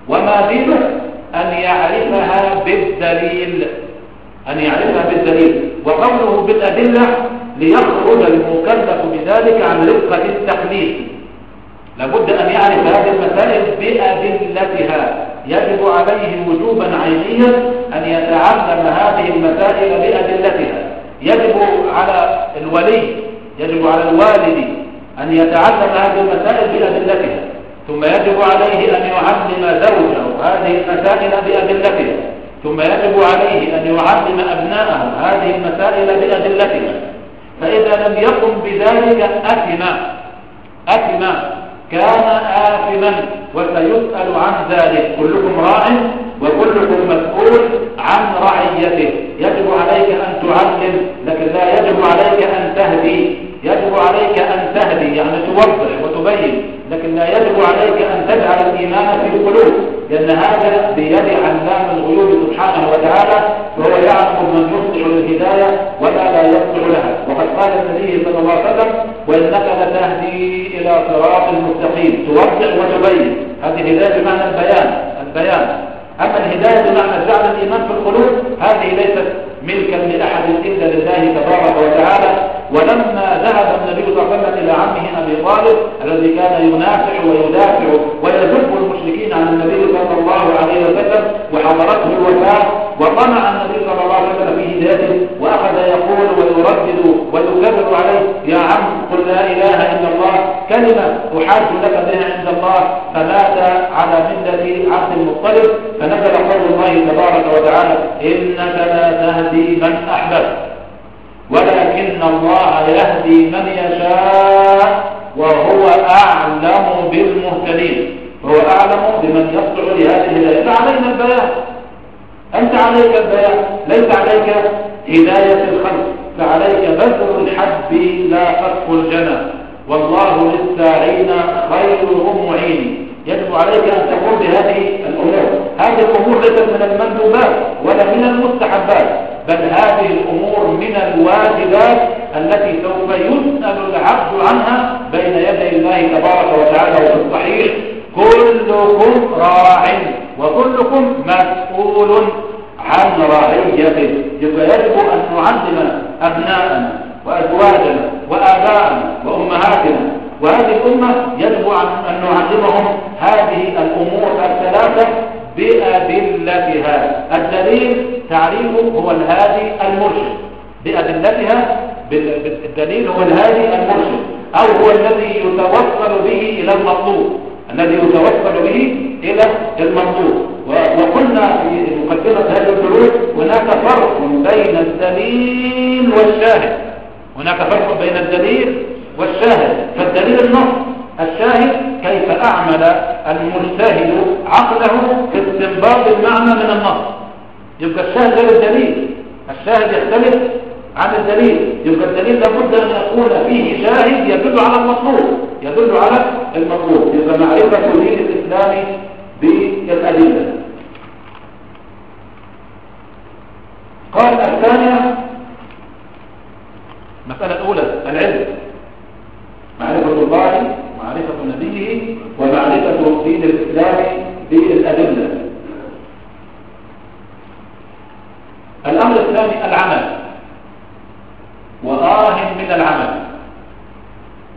وما دينك أن يعرفها بالدليل. أن يعرفها بالدليل. وقوله بالأدلة ليخرج المكلف بذلك عن رفقة التقليد لابد أن يعرف هذه المسائل بأدلتها. يجب عليه وجوبا عينيا أن يتعلم هذه المسائل بأدلتها. يجب على الولي يجب على الوالد أن يتعلم هذه المسائل بأدلتها. ثم يجب عليه أن يعلم زوجه هذه المسائل بأدلتها. ثم يجب عليه أن يعلم أبناءه هذه المسائل بأدلتها. فإذا لم يقم بذلك أثم أثم كان آثما وسيسأل عن ذلك. كلكم راع وكلكم مسؤول عن رعيته. يجب عليك أن تعلم لكن لا يجب عليك أن تهدي. يجب عليك أن تهدي يعني توضح وتبين لكن لا يجب عليك أن تجعل الإيمان في القلوب لأن هذا بيد علام الغيوب سبحانه وتعالى وهو يعلم من يصلح للهداية ولا لا يصلح لها. وقد قال النبي صلى الله عليه وسلم وإنك لتهدي إلى صراط مستقيم توضح وتبين. هذه هداية بمعنى البيان البيان. أما الهداية بمعنى جعل الإيمان في القلوب هذه ليست ملكا لأحد إلا لله تبارك وتعالى. ولما ذهب النبي صلى الله عليه وسلم إلى عمه أبي طالب الذي كان ينافع ويدافع ويذب المشركين عن النبي صلى الله عليه وسلم وحضرته الوفاة وطمع النبي صلى الله عليه وسلم في هدايته وأخذ يقول ويردد ويكرر عليه يا عم قل لا إله إلا الله كلمة أحاج لك بها عند الله فمات على ملة عبد المطلب. فنزل قول الله تبارك وتعالى إنك لا تهدي من أحببت ولكن الله يهدي من يشاء وهو أعلم بالمهتدين. هو أعلم بمن يصلح لهذه الهداية فعلينا البيان. أنت عليك البيان. ليس عليك هداية الخلق فعليك بذل الحب لا فتح الجنى والله للساعين خيرهم معين. يجب عليك أن تقوم بهذه الأمور. هذه الأمور ليست من المندوبات ولا من المستحبات بل هذه الأمور من الواجبات التي سوف يسأل العبد عنها بين يدي الله تبارك وتعالى وفي الصحيح كلكم راع وكلكم مسؤول عن رعيته. يبقى يجب أن نعلم أبناءنا وأزواجنا وآباءنا وأمهاتنا. وهذه الأمة يجب أن نعلمهم هذه الأمور الثلاثة بأدلتها. الدليل تعريفه هو الهادي المرشد. بأدلتها الدليل هو الهادي المرشد. أو هو الذي يتوصل به إلى المطلوب. الذي يتوصل به إلى المطلوب. وقلنا في مقدمة هذا الدروس هناك فرق بين الدليل والشاهد. هناك فرق بين الدليل والشاهد. فالدليل النص الشاهد كيف أعمل المجتهد عقله في استنباط المعنى من النص. يبقى الشاهد غير الدليل. الشاهد يختلف عن الدليل. يبقى الدليل لابد أن يكون فيه شاهد يدل على المطلوب يدل على المطلوب. يبقى معرفة دين الإسلام بالأدلة. قال الثانية المسألة الأولى العلم. معرفة الله معرفة نبيه ومعرفة دين الإسلام بالأدلة الأمر الثاني العمل. وآه من العمل.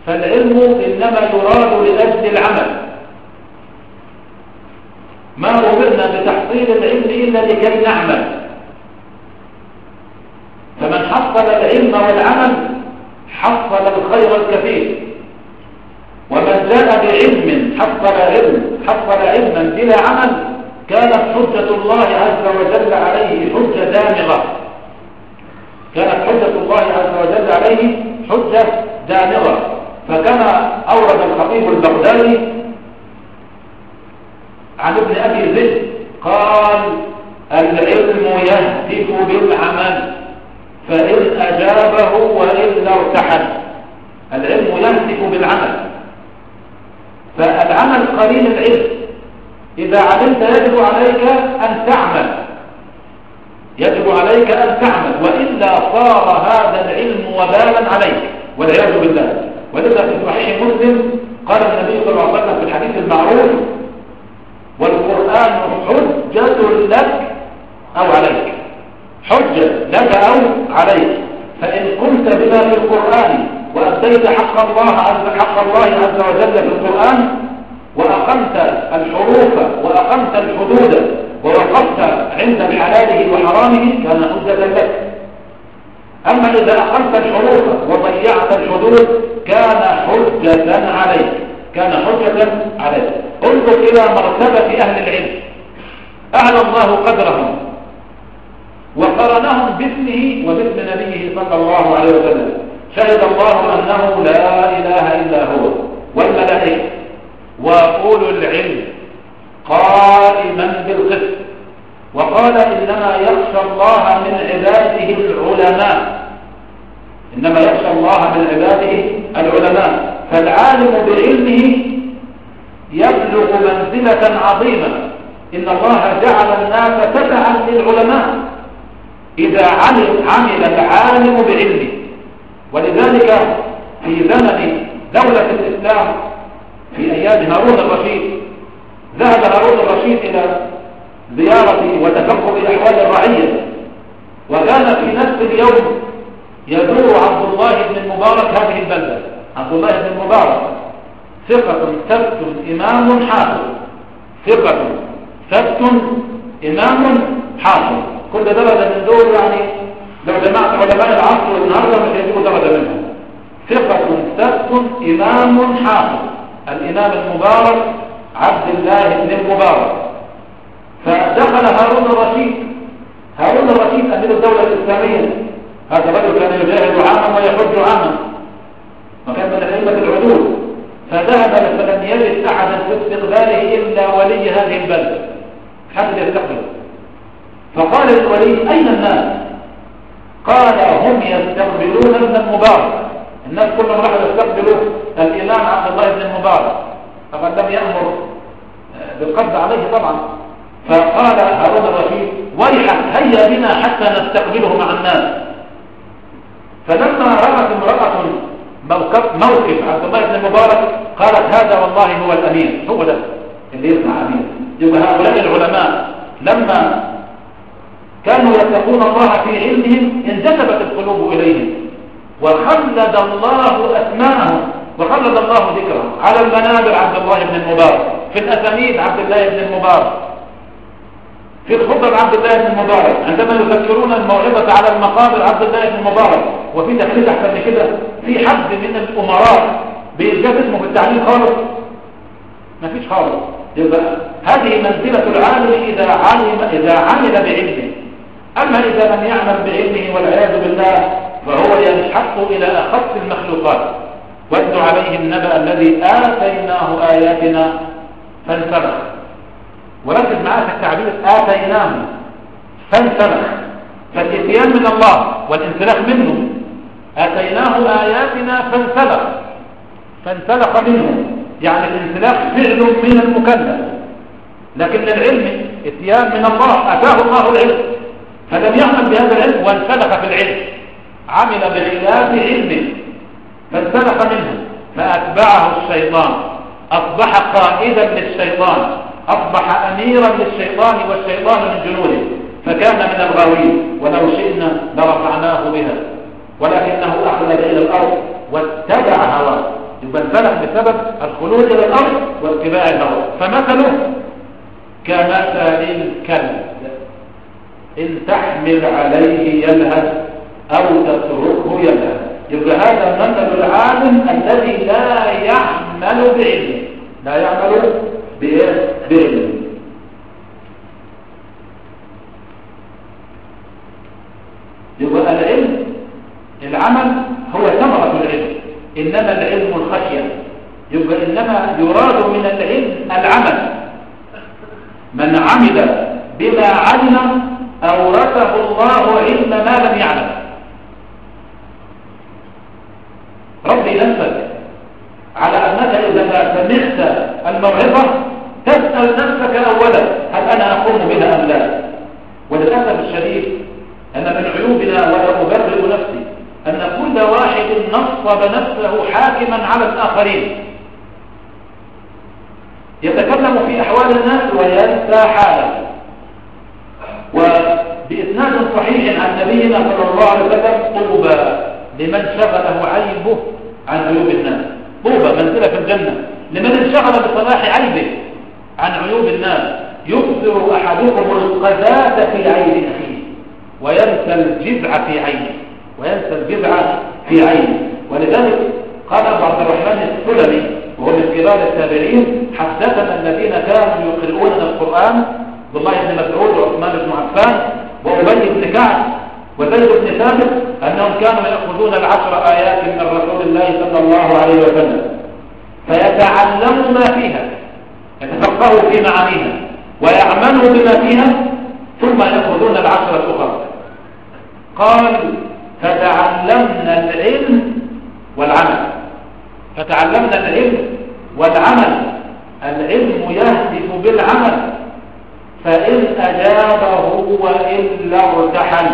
فالعلم إنما يراد لأجل العمل. ما أمرنا بتحصيل العلم إلا لكي نعمل. فمن حصل العلم والعمل حصل الخير الكثير. ومن جاء بعلم حصل علم حصل علما بلا عمل كانت حجة الله عز وجل عليه حجة دامغة. كانت حجة الله عز وجل عليه حجة دامغة. فكما أورد الخطيب البغدادي عن ابن أبي ذئب قال العلم يهتف بالعمل. فإن أجابه وإلا ارتحل العلم يهتف بالعمل. فالعمل قليل العلم. إذا علمت يجب عليك أن تعمل. يجب عليك أن تعمل. وإلا صار هذا العلم وبالا عليك. والعياذ بالله. ولذا في صحيح مسلم قال النبي صلى الله عليه وسلم في الحديث المعروف والقرآن حجة لك أو عليك. حجة لك أو عليك. فإن قمت بما في القرآن وأديت حق الله عز حق الله عز وجل في القرآن وأقمت الحروف وأقمت الحدود ووقفت عند حلاله وحرامه كان حجة لك. أما إذا أقمت الحروف وضيعت الحدود كان حجة عليك. كان حجة عليك. انظر إلى مرتبة أهل العلم. أعلى الله قدرهم. وقرنهم باسمه وباسم نبيه صلى الله عليه وسلم. شهد الله أنه لا إله إلا هو والملائكة وأولو العلم قائما بالقسط. وقال إنما يخشى الله من عباده العلماء. إنما يخشى الله من عباده العلماء. فالعالم بعلمه يبلغ منزلة عظيمة. إن الله جعل الناس تبعا للعلماء. إذا عمل, عمل العالم بعلمه. ولذلك في زمن دولة الإسلام في أيام هارون الرشيد ذهب هارون الرشيد إلى زيارة وتفقد أحوال الرعية. وكان في نفس اليوم يدور عبد الله بن المبارك هذه البلدة. عبد الله بن المبارك ثقة ثبت إمام حافظ. ثقة ثبت إمام حافظ. كل درجة من دول يعني جمعت علماء العصر والنهارده مش هيجيبوا درجة منهم. ثقة ثبت إمام حافظ. الإمام المبارك عبد الله بن المبارك. فدخل هارون الرشيد. هارون الرشيد أمير الدولة الإسلامية. هذا الرجل كان يجاهد عاما ويحج عاما. وكان من أئمة العدول. فذهب فلم يجد أحدا في استقباله إلا ولي هذه البلدة. حتى يستقبل فقال للولي أين الناس قال هم يستقبلون ابن المبارك. الناس كلهم راحوا يستقبلوا الإمام عبد الله بن المبارك. فقد لم يأمر بالقبض عليه طبعا. فقال هارون الرشيد ويحك هيا بنا حتى نستقبله مع الناس. فلما رأت امرأة موقف, موقف عبد الله بن المبارك قالت هذا والله هو الأمين هو ده اللي يسمع أمين يبقى هؤلاء العلماء لما كانوا يتقون الله في علمهم انجذبت القلوب إليهم. وخلد الله أسماءهم. وخلد الله ذكرهم. على المنابر عبد الله بن المبارك. في الأسانيد عبد الله بن المبارك. في الخطب عبد الله بن المبارك. عندما يفكرون الموعظة على المقابر عبد الله بن المبارك. وفي تخليد أحسن كده في حد من الأمراء بإثبات اسمه في التعليم خالص. ما فيش خالص. يبقى هذه منزلة العالم إذا علم إذا عمل بعلمه. أما إذا لم يعمل بعلمه والعياذ بالله فهو ينحط إلى أخص المخلوقات. واتل عليه النبأ الذي آتيناه آياتنا فانسلخ. وركز معاه في التعبير آتيناه فانسلخ. فالإتيان من الله والانسلاخ منه. آتيناه آياتنا فانسلخ. فانسلخ منه. يعني الانسلاخ فعل من المكلف. لكن العلم إتيان من الله أتاه الله العلم. فلم يعمل بهذا العلم وانسلخ في العلم. عمل بخلاف علمه. فانسلخ منه. فأتبعه الشيطان. أصبح قائدا للشيطان. أصبح أميرا للشيطان والشيطان من جنوده. فكان من الغاوين. ولو شئنا لرفعناه بها. ولكنه أخلد إلى الأرض واتبع هواه. يبقى انسلخ بسبب الخلود إلى الأرض واتباع الهوى. فمثله كمثل الكلب. إن تحمل عليه يلهث أو تتركه يلهث. يبقى هذا مثل العالم الذي لا يعمل بعلمه لا يعمل بعلمه يبقى العلم العمل هو ثمرة العلم. إنما العلم الخشية. يبقى إنما يراد من العلم العمل. من عمل بما علم أورثه الله علم ما لم يعلم. ربي نفسك على أنك إذا سمعت الموعظة تسأل نفسك أولا هل أنا أقوم بها أم لا؟ وللأسف الشديد أن من عيوبنا ولا أبرئ نفسي أن كل واحد نصب نفسه حاكما على الآخرين. يتكلم في أحوال الناس وينسى حاله وبإسناد صحيح عن نبينا صلى الله عليه وسلم طوبى لمن شغله عيبه عن عيوب الناس. طوبى منزلة في الجنة. لمن انشغل بصلاح عيبه عن عيوب الناس. يبصر أحدكم القذاة في عين أخيه وينسى الجذع في عينه. وينسى الجذع في عينه. ولذلك قال أبو عبد الرحمن السلمي وهو من كبار التابعين حدثنا الذين كانوا يقرؤون القرآن والله بن مسعود وعثمان بن عفان وأبي بن كعب وزيد بن ثابت أنهم كانوا يأخذون العشر آيات من رسول الله صلى الله عليه وسلم فيتعلموا ما فيها يتفقهوا في معانيها ويعملوا بما فيها ثم يأخذون العشرة الأخرى. قال فتعلمنا العلم والعمل. فتعلمنا العلم والعمل. العلم يهدف بالعمل. فإن أجابه وإلا ارتحل.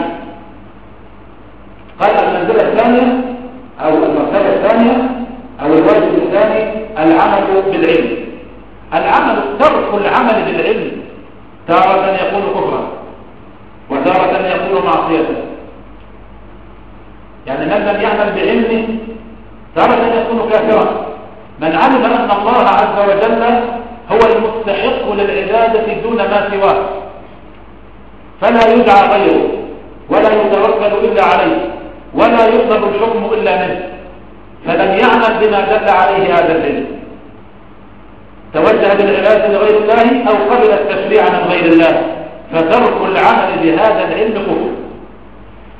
قال المنزلة الثانية أو المرتبة الثانية أو الواجب الثاني العمل بالعلم. العمل ترك العمل بالعلم تارة يكون كفرا وتارة يكون معصية. يعني من لم يعمل بعلمه تارة يكون كافرا. من علم أن الله عز وجل هو المستحق للعبادة دون ما سواه. فلا يدعى غيره ولا يتوكل إلا عليه ولا يطلب الحكم إلا منه. فلم يعمل بما دل عليه هذا العلم. توجه بالعبادة لغير الله أو قبل التشريع من غير الله. فترك العمل بهذا العلم كفر.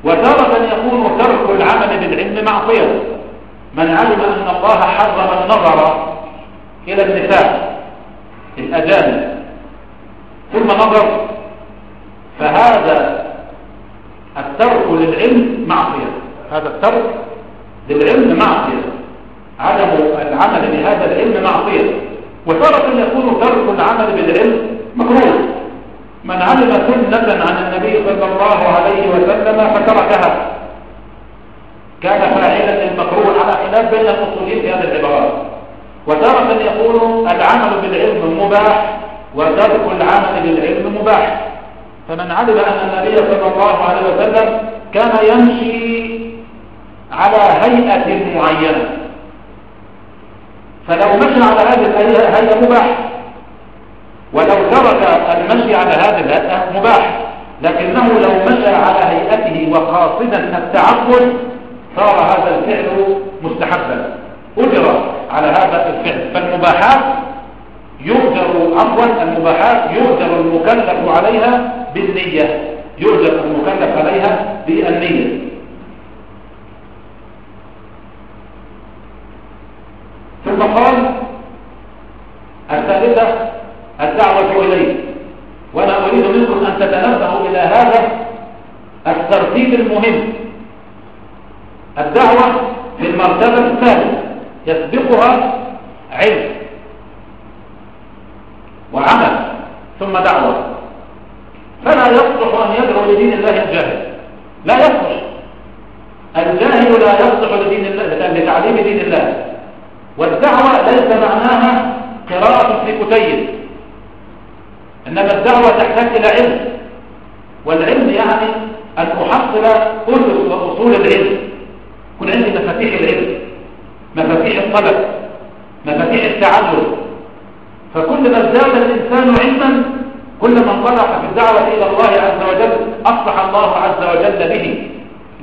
وتارة يكون ترك العمل بالعلم معصية. من علم أن الله حرم النظر إلى النساء الأجانب ثم نظر فهذا الترك للعلم معصية. هذا الترك للعلم معصية. عدم العمل بهذا العلم معصية. وتارة يكون ترك العمل بالعلم مكروه. من علم سنة عن النبي صلى الله عليه وسلم فتركها. كان فاعلا للمكروه على خلاف بين الاصوليين في هذه العبارات. وتارة يكون العمل بالعلم مباح وترك العمل بالعلم مباح. فمن علم أن النبي صلى الله عليه وسلم كان يمشي على هيئة معينة. فلو مشى على هذه الهيئة مباح. ولو ترك المشي على هذه الهيئة مباح. لكنه لو مشى على هيئته وقاصدا التعبد صار هذا الفعل مستحبا. أجر على هذا الفعل. فالمباحات يؤجر عفوا المباحات يؤجر المكلف عليها بالنية. يؤجر المكلف عليها بالنية. ثم قال الثالثة الدعوة إليه. وأنا أريد منكم أن تتنبهوا إلى هذا الترتيب المهم. الدعوة في المرتبة الثالثة. يسبقها علم وعمل ثم دعوة. فلا يصلح أن يدعو لدين الله الجاهل. لا يصلح. الجاهل لا يصلح لدين الله لتعليم دين الله. والدعوة ليس معناها قراءة في كتيب. إنما الدعوة تحتاج إلى علم. والعلم يعني أن أحصل أسس وأصول العلم. يكون عندي مفاتيح العلم. مفاتيح الطلب مفاتيح التعلم. فكل ما ازداد الإنسان علما كل ما انطلق في الدعوة إلى الله عز وجل أصلح الله عز وجل به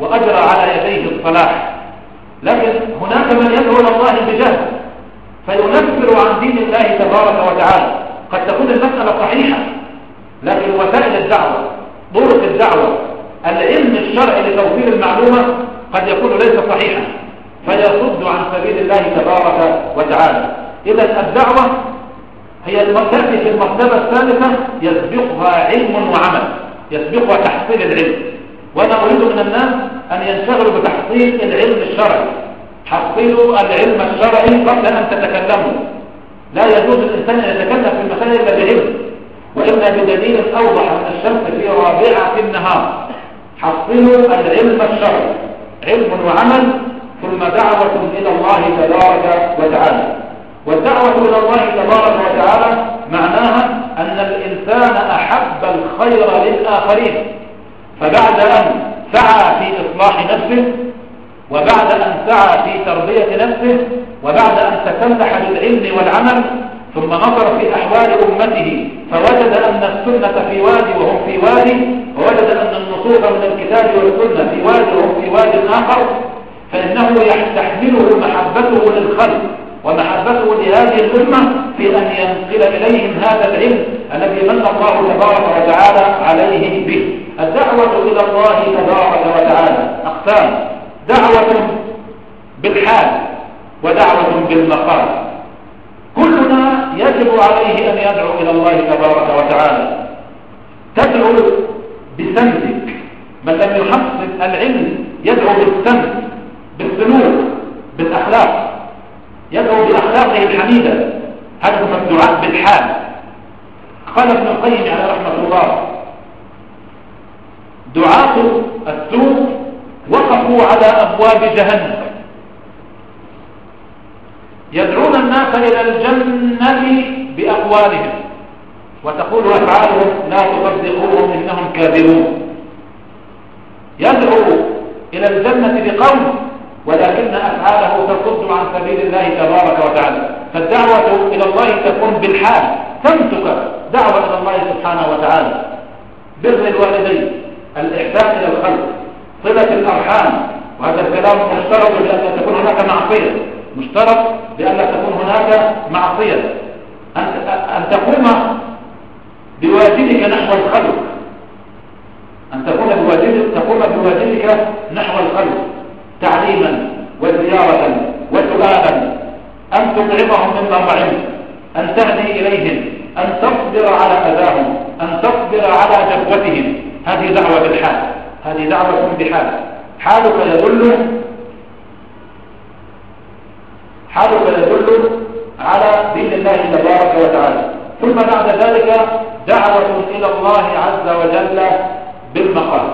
وأجرى على يديه الصلاح. لكن هناك من يدعو إلى الله بجهل فينفر عن دين الله تبارك وتعالى. قد تكون المسألة صحيحة لكن وسائل الدعوة طرق الدعوة العلم الشرعي لتوفير المعلومة قد يكون ليس صحيحا. فيصد عن سبيل الله تبارك وتعالى. إذا الدعوة هي تأتي في المرتبة الثالثة يسبقها علم وعمل يسبقها تحصيل العلم. وأنا أريد من الناس أن ينشغلوا بتحصيل العلم الشرعي. حصلوا العلم الشرعي قبل أن تتكلموا. لا يجوز الإنسان أن يتكلم في المسائل إلا بعلم. وإلا بدليل أوضح من الشمس في رابعة النهار. حصلوا العلم الشرعي. علم وعمل ثم دعوة إلى الله تبارك وتعالى. والدعوة إلى الله تبارك وتعالى معناها أن الإنسان أحب الخير للآخرين. فبعد أن سعى في إصلاح نفسه وبعد أن سعى في تربية نفسه وبعد أن تسلح بالعلم والعمل ثم نظر في أحوال أمته فوجد أن السنة في وادي وهم في وادي ووجد أن النصوص من الكتاب والسنة في وادي وهم في واد آخر فإنه يستحمله محبته للخلق ومحبته لهذه الأمة في أن ينقل إليهم هذا العلم الذي من الله تبارك وتعالى عليه به. الدعوة إلى الله تبارك وتعالى. أقسام دعوة بالحال ودعوة بالمقال كلنا يجب عليه أن يدعو إلى الله تبارك وتعالى. تدعو بسمتك من لم يحصل العلم يدعو بالسمت بالسلوك بالأخلاق. يدعو بأخلاقه الحميدة هذا هو الدعاء بالحال قال ابن القيم على رحمة الله دعاة السوء وقفوا على أبواب جهنم. يدعون الناس إلى الجنة بأقوالهم. وتقول أفعالهم لا تصدقوهم إنهم كاذبون. يدعو إلى الجنة بقول ولكن أفعاله تصد عن سبيل الله تبارك وتعالى. فالدعوة إلى الله تكون بالحال. تمسك دعوة إلى الله سبحانه وتعالى. بر الوالدين الإحسان إلى الخلق صلة الأرحام. وهذا الكلام مشترط بأن تكون هناك معصية. مشترط بأن تكون هناك معصية. أن تقوم بواجبك نحو الخلق. أن تكون بواجبك تقوم بواجبك نحو الخلق. تعليما وزيارة وسؤالا أن تطعمهم مما طعمت أن تهدي إليهم. أن تصبر على أذاهم. أن تصبر على جفوتهم هذه دعوة بالحال هذه دعوة بحال. حالك يدل حالك يدل على دين الله تبارك وتعالى. ثم بعد ذلك دعوة إلى الله عز وجل بالمقام.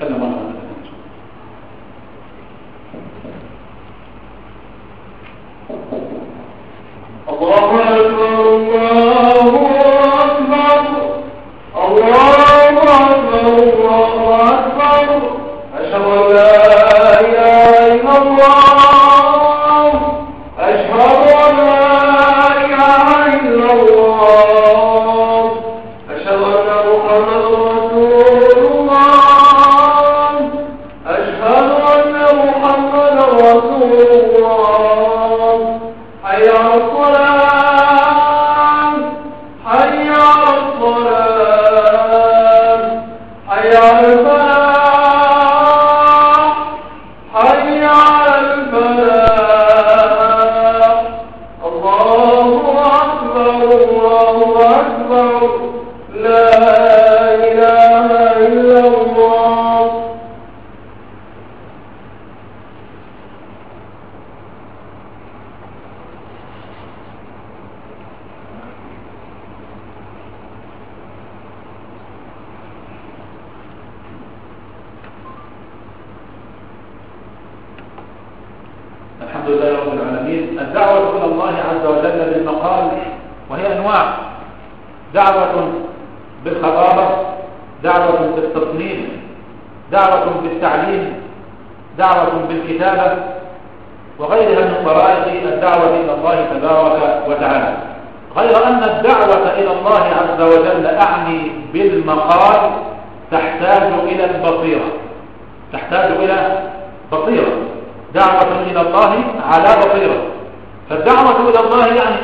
تكلم الله الله أكبر الله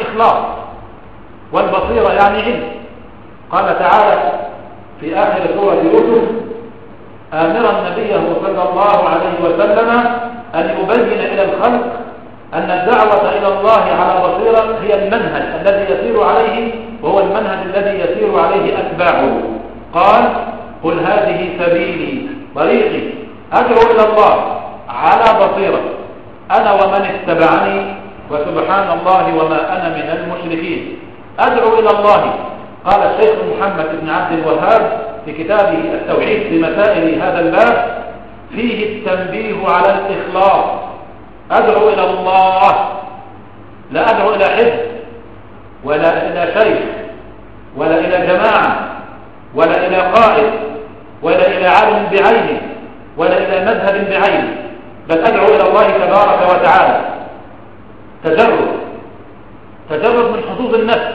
إخلاص والبصيرة يعني علم. قال تعالى في آخر سورة يوسف آمرا نبيه صلى الله عليه وسلم أن يبين إلى الخلق أن الدعوة إلى الله على بصيرة هي المنهج الذي يسير عليه وهو المنهج الذي يسير عليه أتباعه. قال قل هذه سبيلي طريقي أدعو إلى الله على بصيرة أنا ومن اتبعني وسبحان الله وما أنا من المشركين. أدعو إلى الله. قال الشيخ محمد بن عبد الوهاب في كتابه التوحيد في مسائل هذا الباب فيه التنبيه على الإخلاص. أدعو إلى الله. لا أدعو إلى حزب ولا إلى شيخ ولا إلى جماعة ولا إلى قائد ولا إلى عالم بعينه ولا إلى مذهب بعينه. بل أدعو إلى الله تبارك وتعالى. تجرد. تجرد من حظوظ النفس.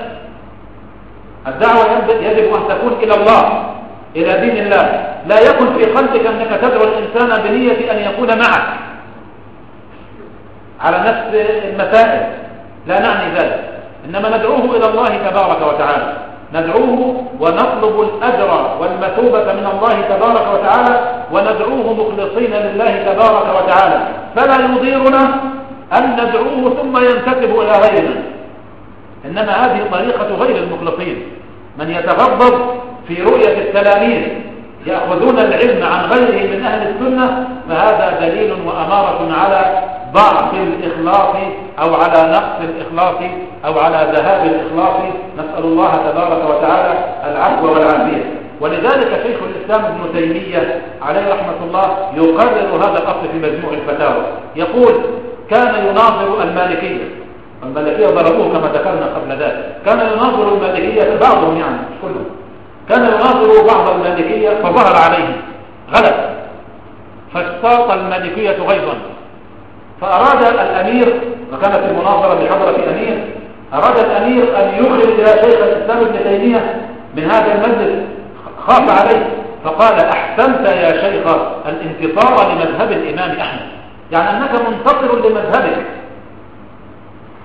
الدعوة يجب أن تكون إلى الله إلى دين الله. لا يكن في قلبك أنك تدعو الإنسان بنية أن يكون معك. على نفس المسائل. لا نعني ذلك. إنما ندعوه إلى الله تبارك وتعالى. ندعوه ونطلب الأجر والمثوبة من الله تبارك وتعالى وندعوه مخلصين لله تبارك وتعالى. فلا يضيرنا أن ندعوه ثم ينتسب إلى غيرنا إنما هذه طريقة غير المخلصين. من يتغضب في رؤية التلاميذ يأخذون العلم عن غيره من أهل السنة فهذا دليل وأمارة على ضعف الإخلاص أو على نقص الإخلاص أو على ذهاب الإخلاص. نسأل الله تبارك وتعالى العفو والعافية. ولذلك شيخ الإسلام ابن تيمية عليه رحمة الله يقرر هذا الأصل في مجموع الفتاوى. يقول كان يناظر المالكية. المالكية ضربوه كما ذكرنا قبل ذلك. كان يناظر المالكية بعضهم يعني مش كلهم. كان يناظر بعض المالكية فظهر عليه غلب فاشتاط المالكية غيظا. فأراد الأمير وكانت المناظرة بحضرة أمير أراد الأمير أن يخرج شيخ الإسلام ابن تيمية من هذا المجلس خاف عليه. فقال أحسنت يا شيخ الانتصار لمذهب الإمام أحمد. يعني أنك منتصر لمذهبك.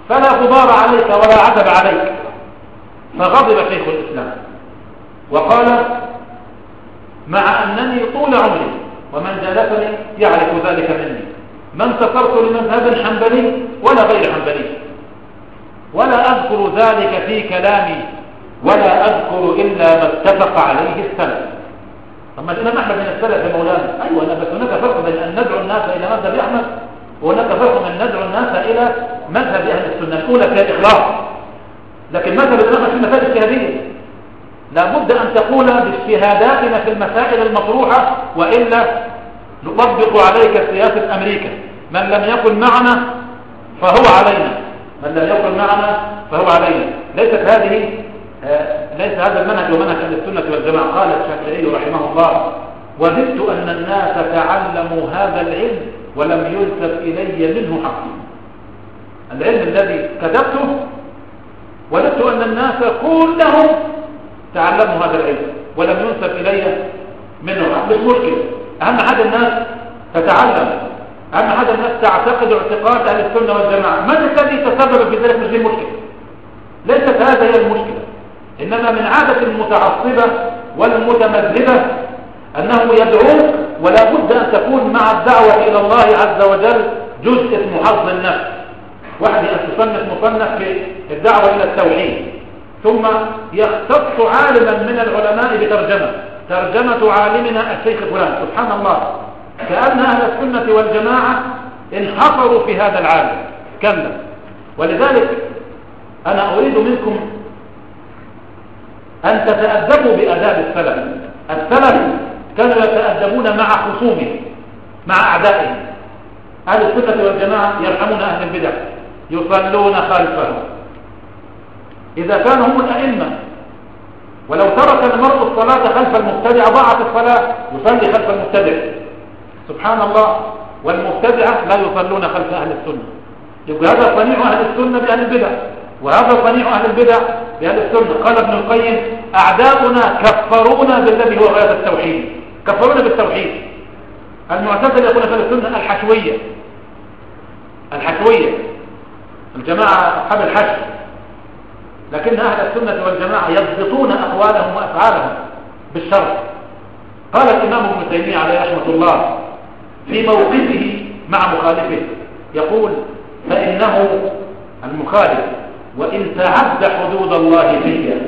فلا غبار عليك ولا عتب عليك. فغضب شيخ الإسلام. وقال مع أنني طول عمري ومن جلسني يعرف ذلك مني. ما انتصرت لمذهب حنبلي ولا غير حنبلي. ولا أذكر ذلك في كلامي ولا أذكر إلا ما اتفق عليه السلف. ثم الإمام أحمد من السلف يا مولانا. أيوة أنا بس هناك فرق بين أن ندعو الناس إلى مذهب أحمد وهناك فرق بين ندعو الناس إلى مذهب أهل السنة الأولى في الإخلاص لكن مذهب الإمام في المسائل الاجتهادية لابد أن تقول باجتهاداتنا في المسائل المطروحة وإلا نطبق عليك سياسة أمريكا. من لم يكن معنا فهو علينا. من لم يكن معنا فهو علينا. ليست هذه ليس هذا المنهج ومنهج أهل السنة والجماعة. قال الشافعي رحمه الله وددت أن الناس تعلموا هذا العلم ولم يلتف إلي منه حق العلم الذي كتبته وددت أن الناس كلهم تعلموا هذا العلم ولم ينسب إلي منه حق مش مشكلة. أهم حاجة الناس تتعلم. أهم حاجة الناس تعتقد اعتقاد أهل السنة والجماعة. من الذي تسبب في ذلك؟ مش المشكلة. ليست هذا هي المشكلة. إنما من عادة المتعصبة والمتمذبة أنه يدعوك ولا بد أن تكون مع الدعوة إلى الله عز وجل جزء اسمه حظ النفس. واحد أن تصنف مصنف في الدعوة إلى التوحيد ثم يختص عالما من العلماء بترجمة. ترجمة عالمنا الشيخ فلان سبحان الله. كأن أهل السنة والجماعة انحصروا في هذا العالم. كلا. ولذلك أنا أريد منكم أن تتأدبوا بأداب السلف. السلف كانوا يتأدبون مع خصومهم مع أعدائهم. أهل السنة والجماعة يرحمون أهل البدع يصلون خلفهم. إذا كانوا هم الأئمة ولو ترك المرء الصلاة خلف المبتدع ضاعت الصلاة يصلي خلف المبتدع. سبحان الله والمبتدعة لا يصلون خلف أهل السنة. يبقى هذا صنيع أهل السنة بأهل البدع. وهذا صنيع أهل البدع بأهل السنة قال ابن القيم أعداؤنا كفرونا بالذي هو غاية التوحيد. كفرونا بالتوحيد. المعتزلة يقول في السنة الحشوية. الحشوية. الجماعة أصحاب الحشو. لكن أهل السنة والجماعة يضبطون أقوالهم وأفعالهم بالشرع. قال الإمام ابن تيمية عليه رحمة الله في موقفه مع مخالفه. يقول فإنه المخالف وإن تعد حدود الله فيا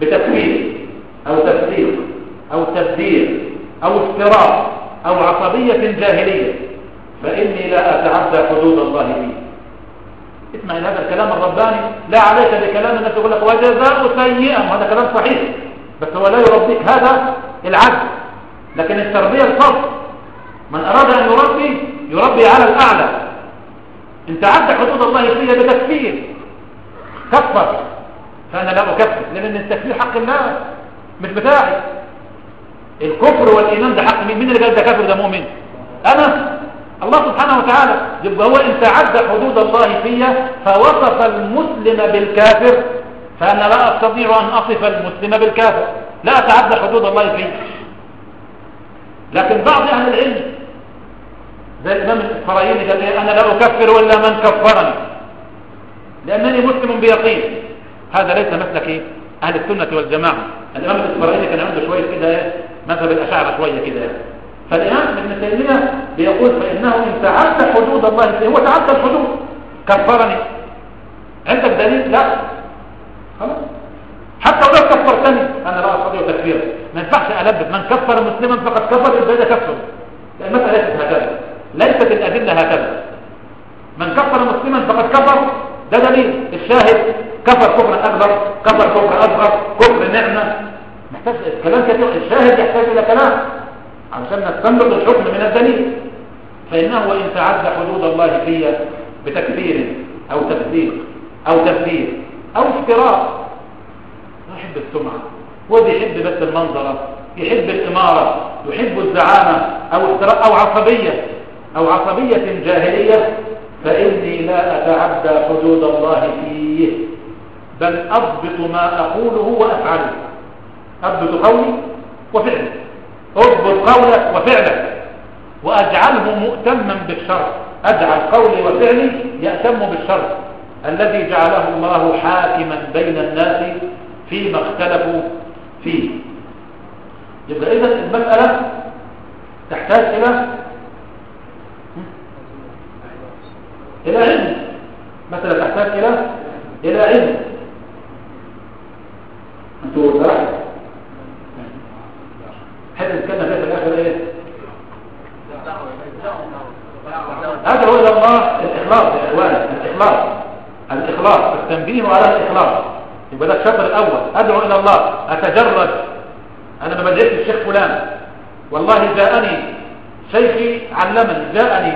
بتكفير أو تفسيق أو تبدير أو افتراء أو عصبية جاهلية فإني لا أتعدى حدود الله فيه اسمع هذا الكلام الرباني لا عليك بكلام الناس يقول لك وجزاء سيئا وهذا كلام صحيح بس هو لا يربيك هذا العدل. لكن التربية الفضل من أراد أن يربي يربي على الأعلى. انت عدت حدود الله فيها بتكفير. كفر. فأنا لا أكفر لأن التكفير حق الله مش بتاعي. الكفر والإيمان ده حق مين؟ مين اللي قال ده كافر ده مؤمن؟ أنا. الله سبحانه وتعالى. يبقى هو إن تعدى حدود الله فيها فوصف المسلم بالكافر فأنا لا أستطيع أن أصف المسلم بالكافر. لا أتعدى حدود الله فيه. لكن بعض أهل العلم زي الإمام الفرايين قال أنا لا أكفر ولا من كفرني. لأنني مسلم بيقين. هذا ليس مسلك؟ أهل السنة والجماعة. الإمام الإسرائيلي كان عنده شوية كده إيه؟ مذهب الأشاعرة شوية كده يعني. فالإمام ابن تيمية بيقول فإنه إن تعدى حدود الله هو تعدى الحدود كفرني. عندك دليل؟ لا. خلاص. حتى لو كفرتني أنا لا أستطيع تكفيره. ما ينفعش ألبس من كفر مسلما فقد كفر ده كفر. المسألة ليست هكذا. ليست الأدلة هكذا. من كفر مسلما فقد كفر. ده دليل. الشاهد كفر كفر أكبر كفر كفر أصغر كفر نعمة. محتاج كلام كثير الشاهد يحتاج إلى كلام. عشان نستنبط الحكم من الدليل. فإنه وإن تعدى حدود الله في بتكفير أو تصديق أو تبديل أو افتراء. يحب السمعة هو بيحب بس المنظرة يحب الإمارة يحب الزعامة أو افتراء أو عصبية أو عصبية جاهلية. فإني لا أتعدى حدود الله فيه. بل أضبط ما أقوله وأفعله. أضبط قولي وفعلي. أضبط قولك وفعلك وأجعله مؤتما بالشر. أجعل قولي وفعلي يأتم بالشر. الذي جعله الله حاكما بين الناس فيما اختلفوا فيه. يبقى إذا المسألة تحتاج إلى إلى علم. مثلا تحتاج إلى إلى علم. أنتوا صراحة حتى نتكلم فيها في الآخر إيه؟ هذا هو الله الإخلاص يا إخوان الإخلاص. الإخلاص التنبيه على الإخلاص. يبقى ده الشطر الأول. أدعو إلى الله. أتجرد. أنا ما بدأت الشيخ فلان. والله جاءني شيخي علمني جاءني.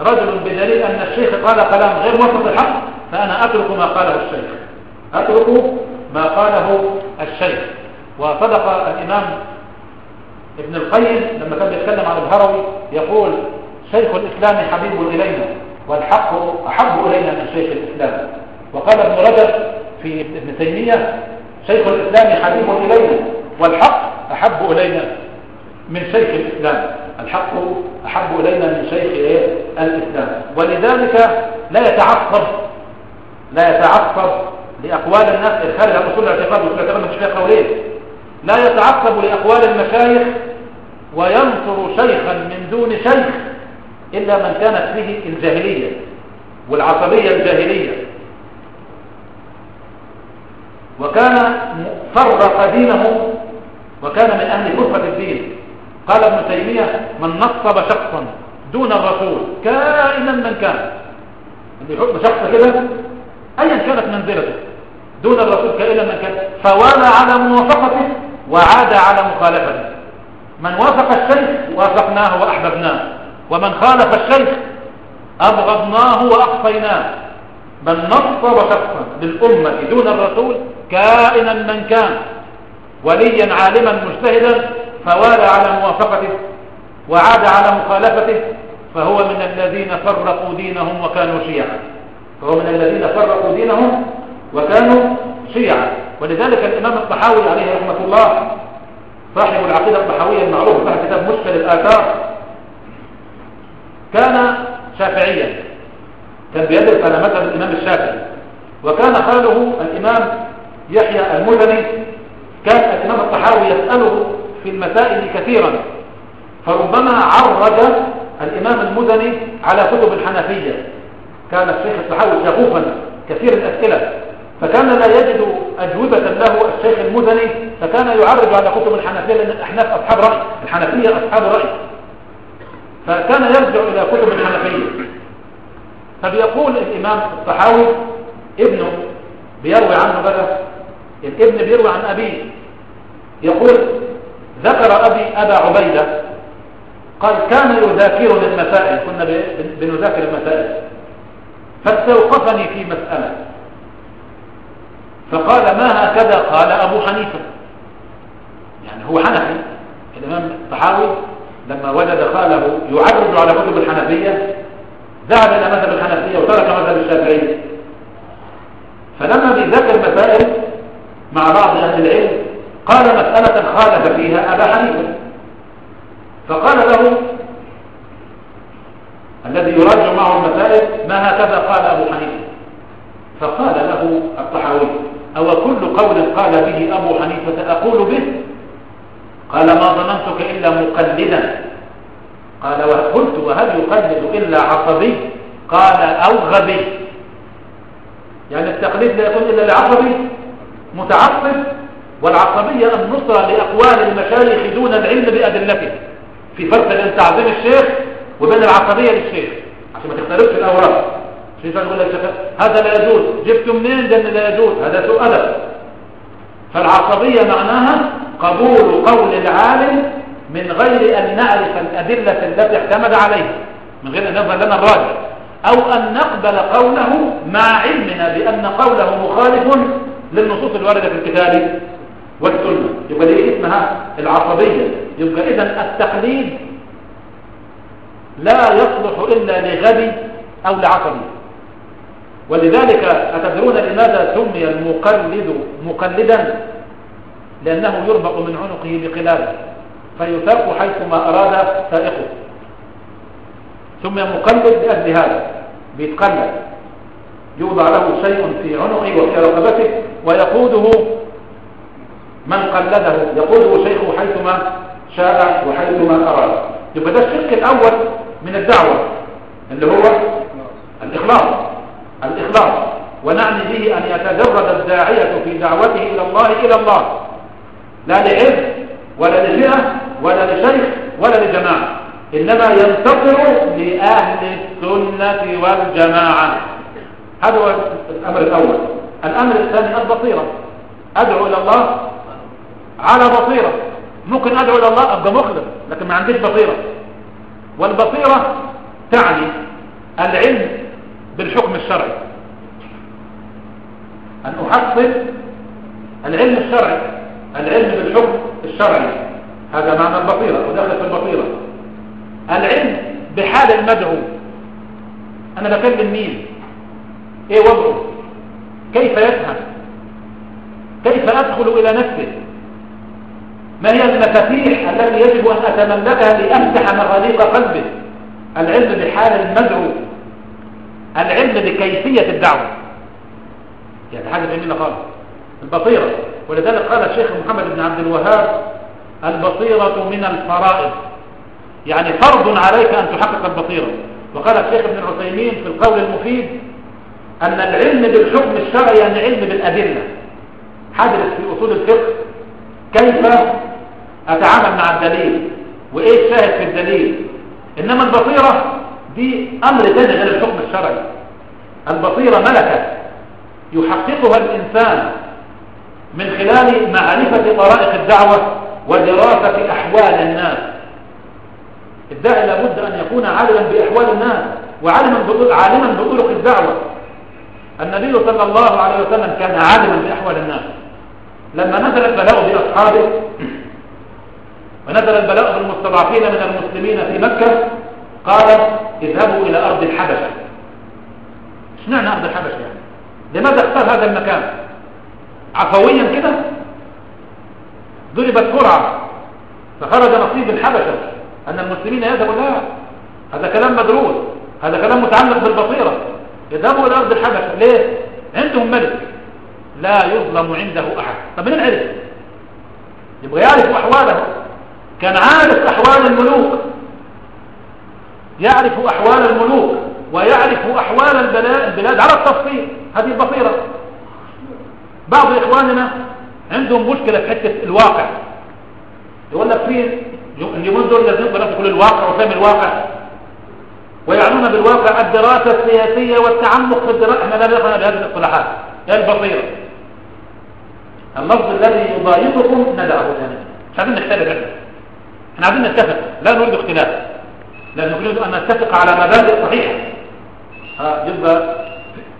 رجل بدليل أن الشيخ قال كلام غير وسط الحق فأنا أترك ما قاله الشيخ. أترك ما قاله الشيخ. وصدق الإمام ابن القيم لما كان بيتكلم عن الهروي يقول شيخ الإسلام حبيب إلينا والحق أحب إلينا من شيخ الإسلام. وقال ابن رجب في ابن تيمية شيخ الإسلام حبيب إلينا والحق أحب إلينا من شيخ الإسلام. الحق أحب إلينا من شيخ إيه؟ الإسلام. ولذلك لا يتعصب لا يتعصب لأقوال الناس الخارج عن أصول الاعتقاد وأصول الاعتقاد مش فيها قولين. لا يتعصب لأقوال المشايخ وينصر شيخا من دون شيخ إلا من كانت فيه الجاهلية والعصبية الجاهلية. وكان فرق دينه وكان من أهل كفة الدين. قال ابن تيمية من نصب شخصا دون الرسول كائنا من كان. اللي يحب شخص كده أيا كانت منزلته دون الرسول كائنا من كان فوالى على موافقته وعاد على مخالفته. من وافق الشيخ وافقناه وأحببناه ومن خالف الشيخ أبغضناه وأقصيناه من نصب شخصا للأمة دون الرسول كائنا من كان وليا عالما مجتهدا فوالى على موافقته وعاد على مخالفته فهو من الذين فرقوا دينهم وكانوا شيعا. فهو من الذين فرقوا دينهم وكانوا شيعا. ولذلك الإمام الطحاوي عليه رحمة الله صاحب العقيدة الطحاوية المعروف صاحب كتاب مشكل الآثار كان شافعيا. كان بيدرس على مذهب الإمام الشافعي. وكان خاله الإمام يحيى المدني كان الإمام الطحاوي يسأله في المسائل كثيرا. فربما عرج الإمام المدني على كتب الحنفية. كان الشيخ الطحاوي شغوفا كثير الأسئلة. فكان لا يجد أجوبة له الشيخ المدني فكان يعرج على كتب الحنفية لأن الأحناف أصحاب رأي الحنفية أصحاب رأي. فكان يرجع إلى كتب الحنفية. فبيقول الإمام الطحاوي ابنه بيروي عنه بقى الابن بيروي عن أبيه. يقول ذكر أبي أبا عبيدة قال كان يذاكرني المسائل كنا بنذاكر المسائل فاستوقفني في مسألة. فقال ما هكذا؟ قال أبو حنيفة. يعني هو حنفي الإمام الطحاوي لما وجد خاله يعرض على كتب الحنفية ذهب إلى مذهب الحنفية وترك مذهب الشافعية. فلما بيذاكر مسائل مع بعض أهل العلم قال مسألة خالف فيها أبا حنيفة. فقال له الذي يراجع معه المسائل ما هكذا قال أبو حنيفة؟ فقال له الطحاوي أو كل قول قال به أبو حنيفة أقول به؟ قال ما ظننتك إلا مقلدا. قال وقلت وهل يقلد إلا عصبي؟ قال أو غبي يعني التقليد لا يكون إلا لعصبي متعصب والعصبية النصرة لأقوال المشايخ دون العلم بأدلته. في فرق بين تعظيم الشيخ وبين العصبية للشيخ. عشان ما تختلفش الأوراق. في يقول لك هذا لا يجوز. جبت منين؟ ده لا يجوز. هذا سوء أدب. فالعصبية معناها قبول قول العالم من غير أن نعرف الأدلة التي اعتمد عليها. من غير أن نفهم لنا الراجع أو أن نقبل قوله مع علمنا بأن قوله مخالف للنصوص الواردة في الكتاب. والسنة. يبقى دي اسمها العصبية. يبقى إذا التقليد لا يصلح إلا لغبي أو لعصبي. ولذلك أتدرون لماذا سمي المقلد مقلدا؟ لأنه يربط من عنقه بقلاده فيساق حيثما أراد سائقه. سمي مقلد لأجل هذا بيتقلد. يوضع له شيء في عنقه وفي رقبته ويقوده من قلده. يقوده شيخه حيثما شاء وحيثما أراد. يبقى ده الشق الأول من الدعوة اللي هو الإخلاص. الإخلاص. ونعني به أن يتجرد الداعية في دعوته إلى الله إلى الله. لا لعز ولا لفئة ولا لشيخ ولا لجماعة. إنما ينتصر لأهل السنة والجماعة. هذا هو الأمر الأول. الأمر الثاني البصيرة. أدعو إلى الله على بصيرة. ممكن أدعو إلى الله أبقى مخلص لكن ما عنديش بصيرة. والبصيرة تعني العلم بالحكم الشرعي. أن أحصل العلم الشرعي العلم بالحكم الشرعي. هذا معنى البصيرة ودخل في البصيرة. العلم بحال المدعو. أنا بكلم مين؟ إيه وضعه؟ كيف يفهم؟ كيف أدخل إلى نفسه ما هي المفاتيح التي يجب أن أتملكها لأفتح مغاليق قلبه؟ العلم بحال المدعو. العلم بكيفية الدعوة. يعني حاجة جميلة خالص. البصيرة. ولذلك قال الشيخ محمد بن عبد الوهاب البصيرة من الفرائض. يعني فرض عليك أن تحقق البصيرة. وقال الشيخ ابن العثيمين في القول المفيد أن العلم بالحكم الشرعي يعني علم بالأدلة. حدث في أصول الفقه كيف أتعامل مع الدليل؟ وإيه الشاهد في الدليل؟ إنما البصيرة دي أمر ثاني غير الحكم الشرعي. البصيرة ملكة يحققها الإنسان من خلال معرفة طرائق الدعوة ودراسة أحوال الناس. الداعي لابد أن يكون عالما بأحوال الناس وعالما عالما بطرق الدعوة. النبي صلى الله عليه وسلم كان عالما بأحوال الناس. لما نزل البلاء بأصحابه ونزل البلاء بالمستضعفين من المسلمين في مكة قال اذهبوا إلى أرض الحبشة. اشمعنى أرض الحبشة يعني؟ لماذا اختار هذا المكان؟ عفويا كده؟ ضربت قرعة فخرج نصيب الحبشة أن المسلمين يذهبوا لا هذا كلام مدروس هذا كلام متعلق بالبصيرة. يذهبوا إلى أرض الحبشة ليه؟ عندهم ملك. لا يظلم عنده أحد. طب من عرف؟ يبغى يعرف أحواله. كان عارف أحوال الملوك. يعرف أحوال الملوك ويعرف أحوال البلاد على التفصيل هذه البصيرة. بعض إخواننا عندهم مشكلة في حتة الواقع. يقول لك في اليومين دول لازم يقدر كل الواقع وفهم الواقع. ويعنون بالواقع الدراسة السياسية والتعمق في الدراسة إحنا لا نفهم بهذه الاصطلاحات هي البصيرة. اللفظ الذي يضايقكم ندعه ثانيا مش عايزين نختلف إحنا. إحنا عايزين نتفق. لا نريد اختلاف. لأن نريد أن نتفق على مبادئ صحيحة. ها يبقى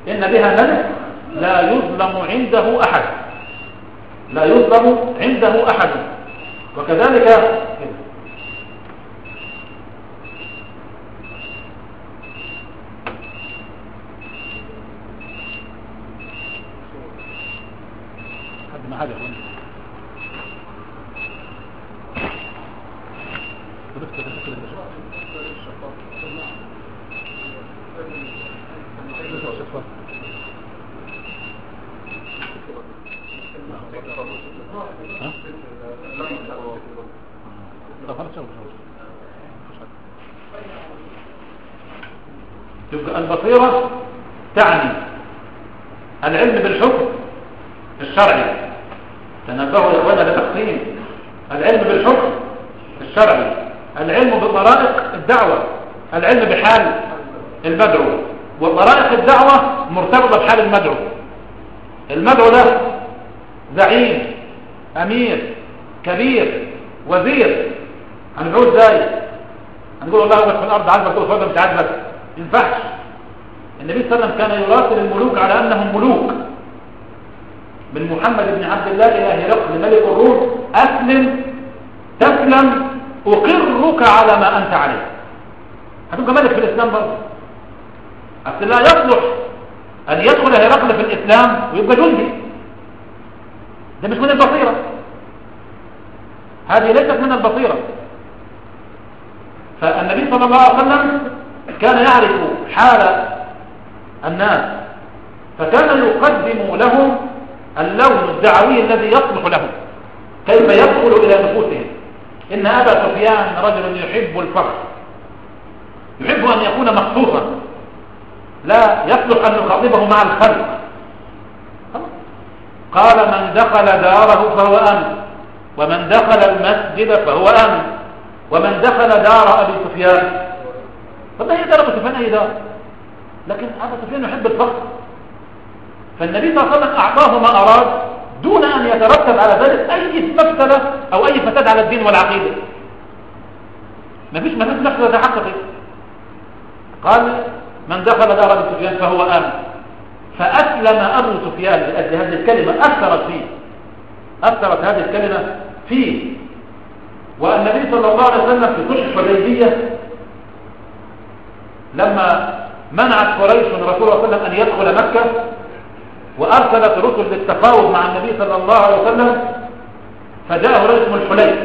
إن بها ملك لا يظلم عنده أحد. لا يظلم عنده أحد. وكذلك حد ما حاجة تبقى البصيرة تعني العلم بالحكم الشرعي. تنبهوا يا إخوانا لتقسيم العلم بالحكم الشرعي العلم بطرائق الدعوة العلم بحال المدعو. وطرائق الدعوة مرتبطة بحال المدعو. المدعو ده زعيم أمير كبير وزير. هندعوه إزاي هنقول والله وقت في الأرض عاجبك تقول فضل مش عاجبك ينفعش. النبي صلى الله عليه وسلم كان يراسل الملوك على أنهم ملوك. من محمد بن عبد الله إلى هرقل ملك الروم أسلم تسلم أقرك على ما أنت عليه. هتبقى ملك في الإسلام برضه. أصل لا يصلح أن يدخل هرقل في الإسلام ويبقى جندي. ده مش من البصيرة. هذه ليست من البصيرة. فالنبي صلى الله عليه وسلم كان يعرف حال الناس فكان يقدم لهم اللون الدعوي الذي يصلح لهم كيف يدخل إلى نفوسهم إن أبا سفيان رجل يحب الفخر يحب أن يكون مخصوصا. لا يصلح أن يخاطبه مع الخلق قال من دخل داره فهو أمن. ومن دخل المسجد فهو أمن. ومن دخل دار أبي سفيان. طب هي دار أبو سفيان أي دار لكن أبو سفيان يحب الفخر فالنبي صلى الله عليه وسلم أعطاه ما أراد دون أن يترتب على ذلك أي مفسدة أو أي فساد على الدين والعقيدة. ما فيش مفسد مفسدة حقيقي قال من دخل دار أبي سفيان فهو آمن. فأسلم أبو سفيان لأجل هذه الكلمة أثرت فيه. أثرت هذه الكلمة فيه. والنبي صلى الله عليه وسلم في صلح الحديبية لما منعت قريش من رسول الله صلى الله عليه وسلم أن يدخل مكة وأرسلت رسل للتفاوض مع النبي صلى الله عليه وسلم فجاءه رجل من الحليف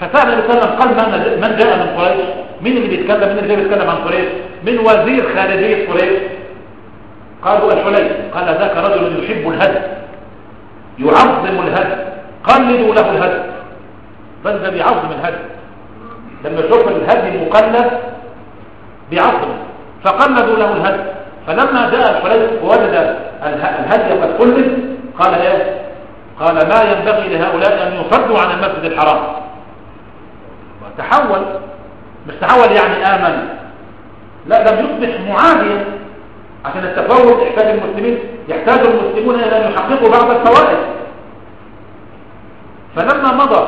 فسأل النبي صلى الله عليه وسلم قال من جاء من قريش؟ مين اللي بيتكلم؟ مين اللي بيتكلم عن قريش؟ من وزير خارجية قريش؟ قالوا الحليف قال ذاك رجل يحب الهدى يعظم الهدى قلدوا له الهدى. بل ده بيعظم الهدى. لما يشوف الهدي مقلد بيعظم فقلدوا له الهدى. فلما جاء الحليف ووجد الهدي قد قلد قال إيه؟ قال ما ينبغي لهؤلاء أن يصدوا عن المسجد الحرام. وتحول مش تحول يعني آمن. لا لم يصبح معاديا عشان التفاوض يحتاج المسلمين يحتاج المسلمون إلى أن يحققوا بعض الفوائد. فلما مضى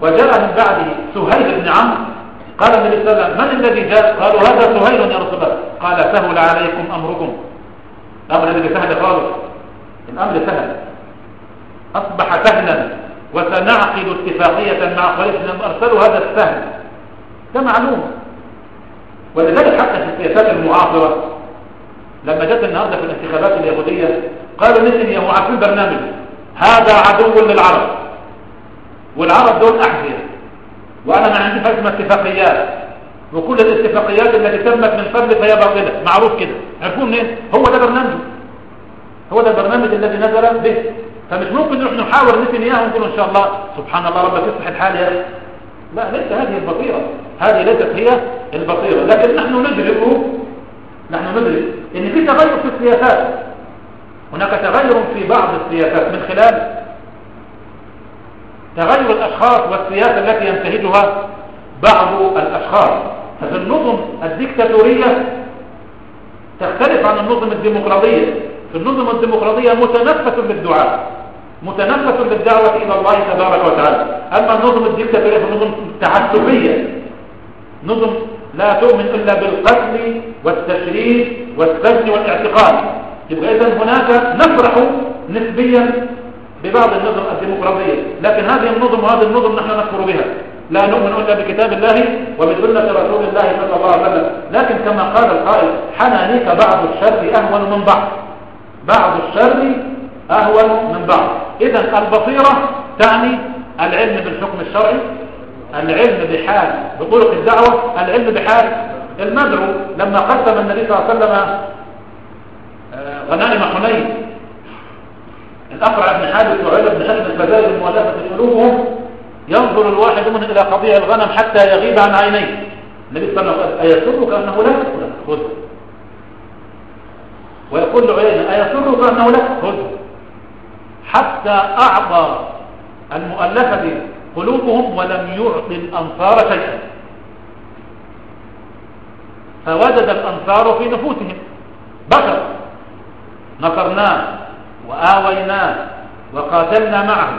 وجاء من بعده سهيل بن عمرو قال النبي صلى الله عليه وسلم من الذي جاء؟ قالوا هذا سهيل يا رسول الله. قال سهل عليكم أمركم. الأمر الذي سهل خالص. الأمر سهل. أصبح سهلا وسنعقد اتفاقية مع قريش لم أرسلوا هذا السهل. ده معلوم. ولذلك حتى في السياسات المعاصرة لما جت النهاردة في الانتخابات اليهودية قالوا نتنياهو عارفين برنامج هذا عدو للعرب. والعرب دول أحذية. وأنا ما عندي فاسمة اتفاقيات. وكل الاتفاقيات التي تمت من قبل فهي باطلة. معروف كده. عرفوا منين؟ هو ده برنامج هو ده البرنامج الذي نزل به. فمش ممكن نروح نحاور نتنياهو ونقول إن شاء الله سبحان الله ربك يصلح الحال يا لا ليس هذه البصيرة. هذه ليست هي البصيرة. لكن نحن ندرك نحن ندرك إن في تغير في السياسات. هناك تغير في بعض السياسات من خلال تغير الأشخاص والسياسة التي ينتهجها بعض الأشخاص. ففي النظم الديكتاتورية تختلف عن النظم الديمقراطية. في النظم الديمقراطية متنفس للدعاء متنفس للدعوة إلى الله تبارك وتعالى. أما النظم الديكتاتورية فنظم تعسفية نظم لا تؤمن إلا بالقتل والتشريد والسجن والاعتقال يبقى إذن هناك نفرح نسبيا ببعض النظم الديمقراطية. لكن هذه النظم وهذه النظم نحن نكفر بها. لا نؤمن إلا بكتاب الله وبسنة رسول الله صلى الله عليه وسلم. لكن كما قال القائل حنانيك بعض الشر أهون من بعض. بعض الشر أهون من بعض. إذا البصيرة تعني العلم بالحكم الشرعي العلم بحال بطرق الدعوة العلم بحال المدعو. لما قسم النبي صلى الله عليه وسلم غنائم حنين الأقرع بن حابس وعلى بن حابس الفزائل المؤلفة قلوبهم ينظر الواحد منهم إلى قضية الغنم حتى يغيب عن عينيه. النبي صلى الله عليه وسلم أيسرك أنه لا خذ. ويقول له عينه أيسرك أنه لا خذ. حتى حتى أعطى المؤلفة قلوبهم ولم يعط الأنصار شيئا. فوجد الأنصار في نفوسهم. بشر نصرناه وآويناه وقاتلنا معه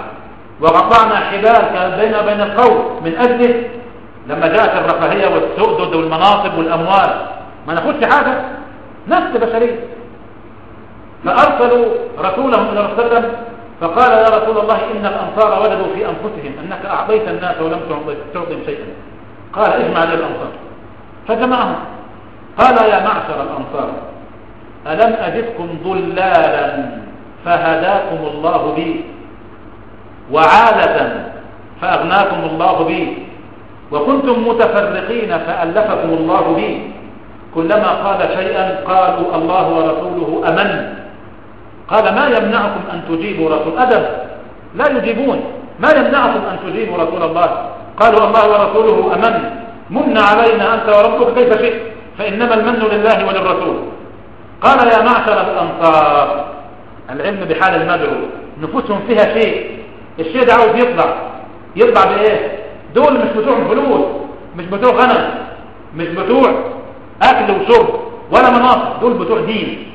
وقطعنا حبال كان بيننا وبين القوم من أجله. لما جاءت الرفاهية والسؤدد والمناصب والأموال ما ناخدش حاجة نفس بشرية فأرسلوا رسولهم إلى رسول فقال يا رسول الله إن الأنصار وجدوا في أنفسهم أنك أعطيت الناس ولم تعطهم شيئا. قال اجمع للأنصار. فجمعهم. قال يا معشر الأنصار ألم أجدكم ضلالا فهداكم الله بي. وعالة فأغناكم الله بي. وكنتم متفرقين فألفكم الله بي. كلما قال شيئا قالوا الله ورسوله أمن. قال ما يمنعكم أن تجيبوا رسول أدب لا يجيبون. ما يمنعكم أن تجيبوا رسول الله؟ قالوا الله ورسوله أمن. من علينا أنت وربك كيف شئت؟ فإنما المن لله وللرسول. قال يا معشر الأنصار العلم بحال المدعو. نفوسهم فيها شيء. الشيء ده عاوز يطلع. يطلع بإيه؟ دول مش بتوع فلوس مش بتوع غنم. مش بتوع أكل وشرب ولا مناصب دول بتوع دين.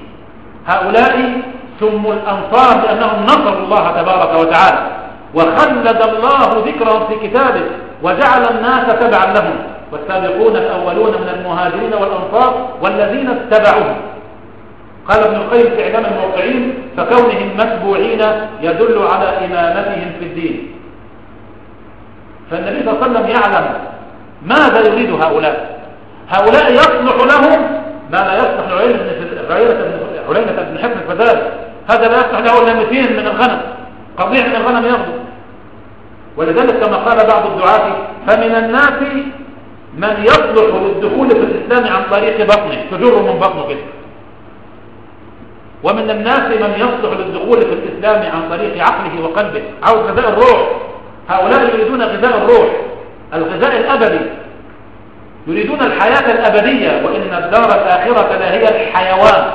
هؤلاء سموا الأنصار لأنهم نصروا الله تبارك وتعالى. وخلد الله ذكرهم في كتابه وجعل الناس تبعا لهم. والسابقون الأولون من المهاجرين والأنصار والذين اتبعوهم. قال ابن القيم في إعلام الموقعين فكونهم متبوعين يدل على إمامتهم في الدين. فالنبي صلى الله عليه وسلم يعلم ماذا يريد هؤلاء. هؤلاء يصلح لهم ما لا يصلح لعلينة بن حفظ الفزاد هذا لا يصلح له إلا 200 من الغنم. قضيع من الغنم يغضب ولذلك كما قال بعض الدعاة فمن الناس من يصلح للدخول في الإسلام عن طريق بطنه تجر من بطنه كده. ومن الناس من يصلح للدخول في الإسلام عن طريق عقله وقلبه عاوز غذاء الروح. هؤلاء يريدون غذاء الروح الغذاء الأبدي. يريدون الحياة الأبدية وإن الدار الآخرة لهي الحيوان.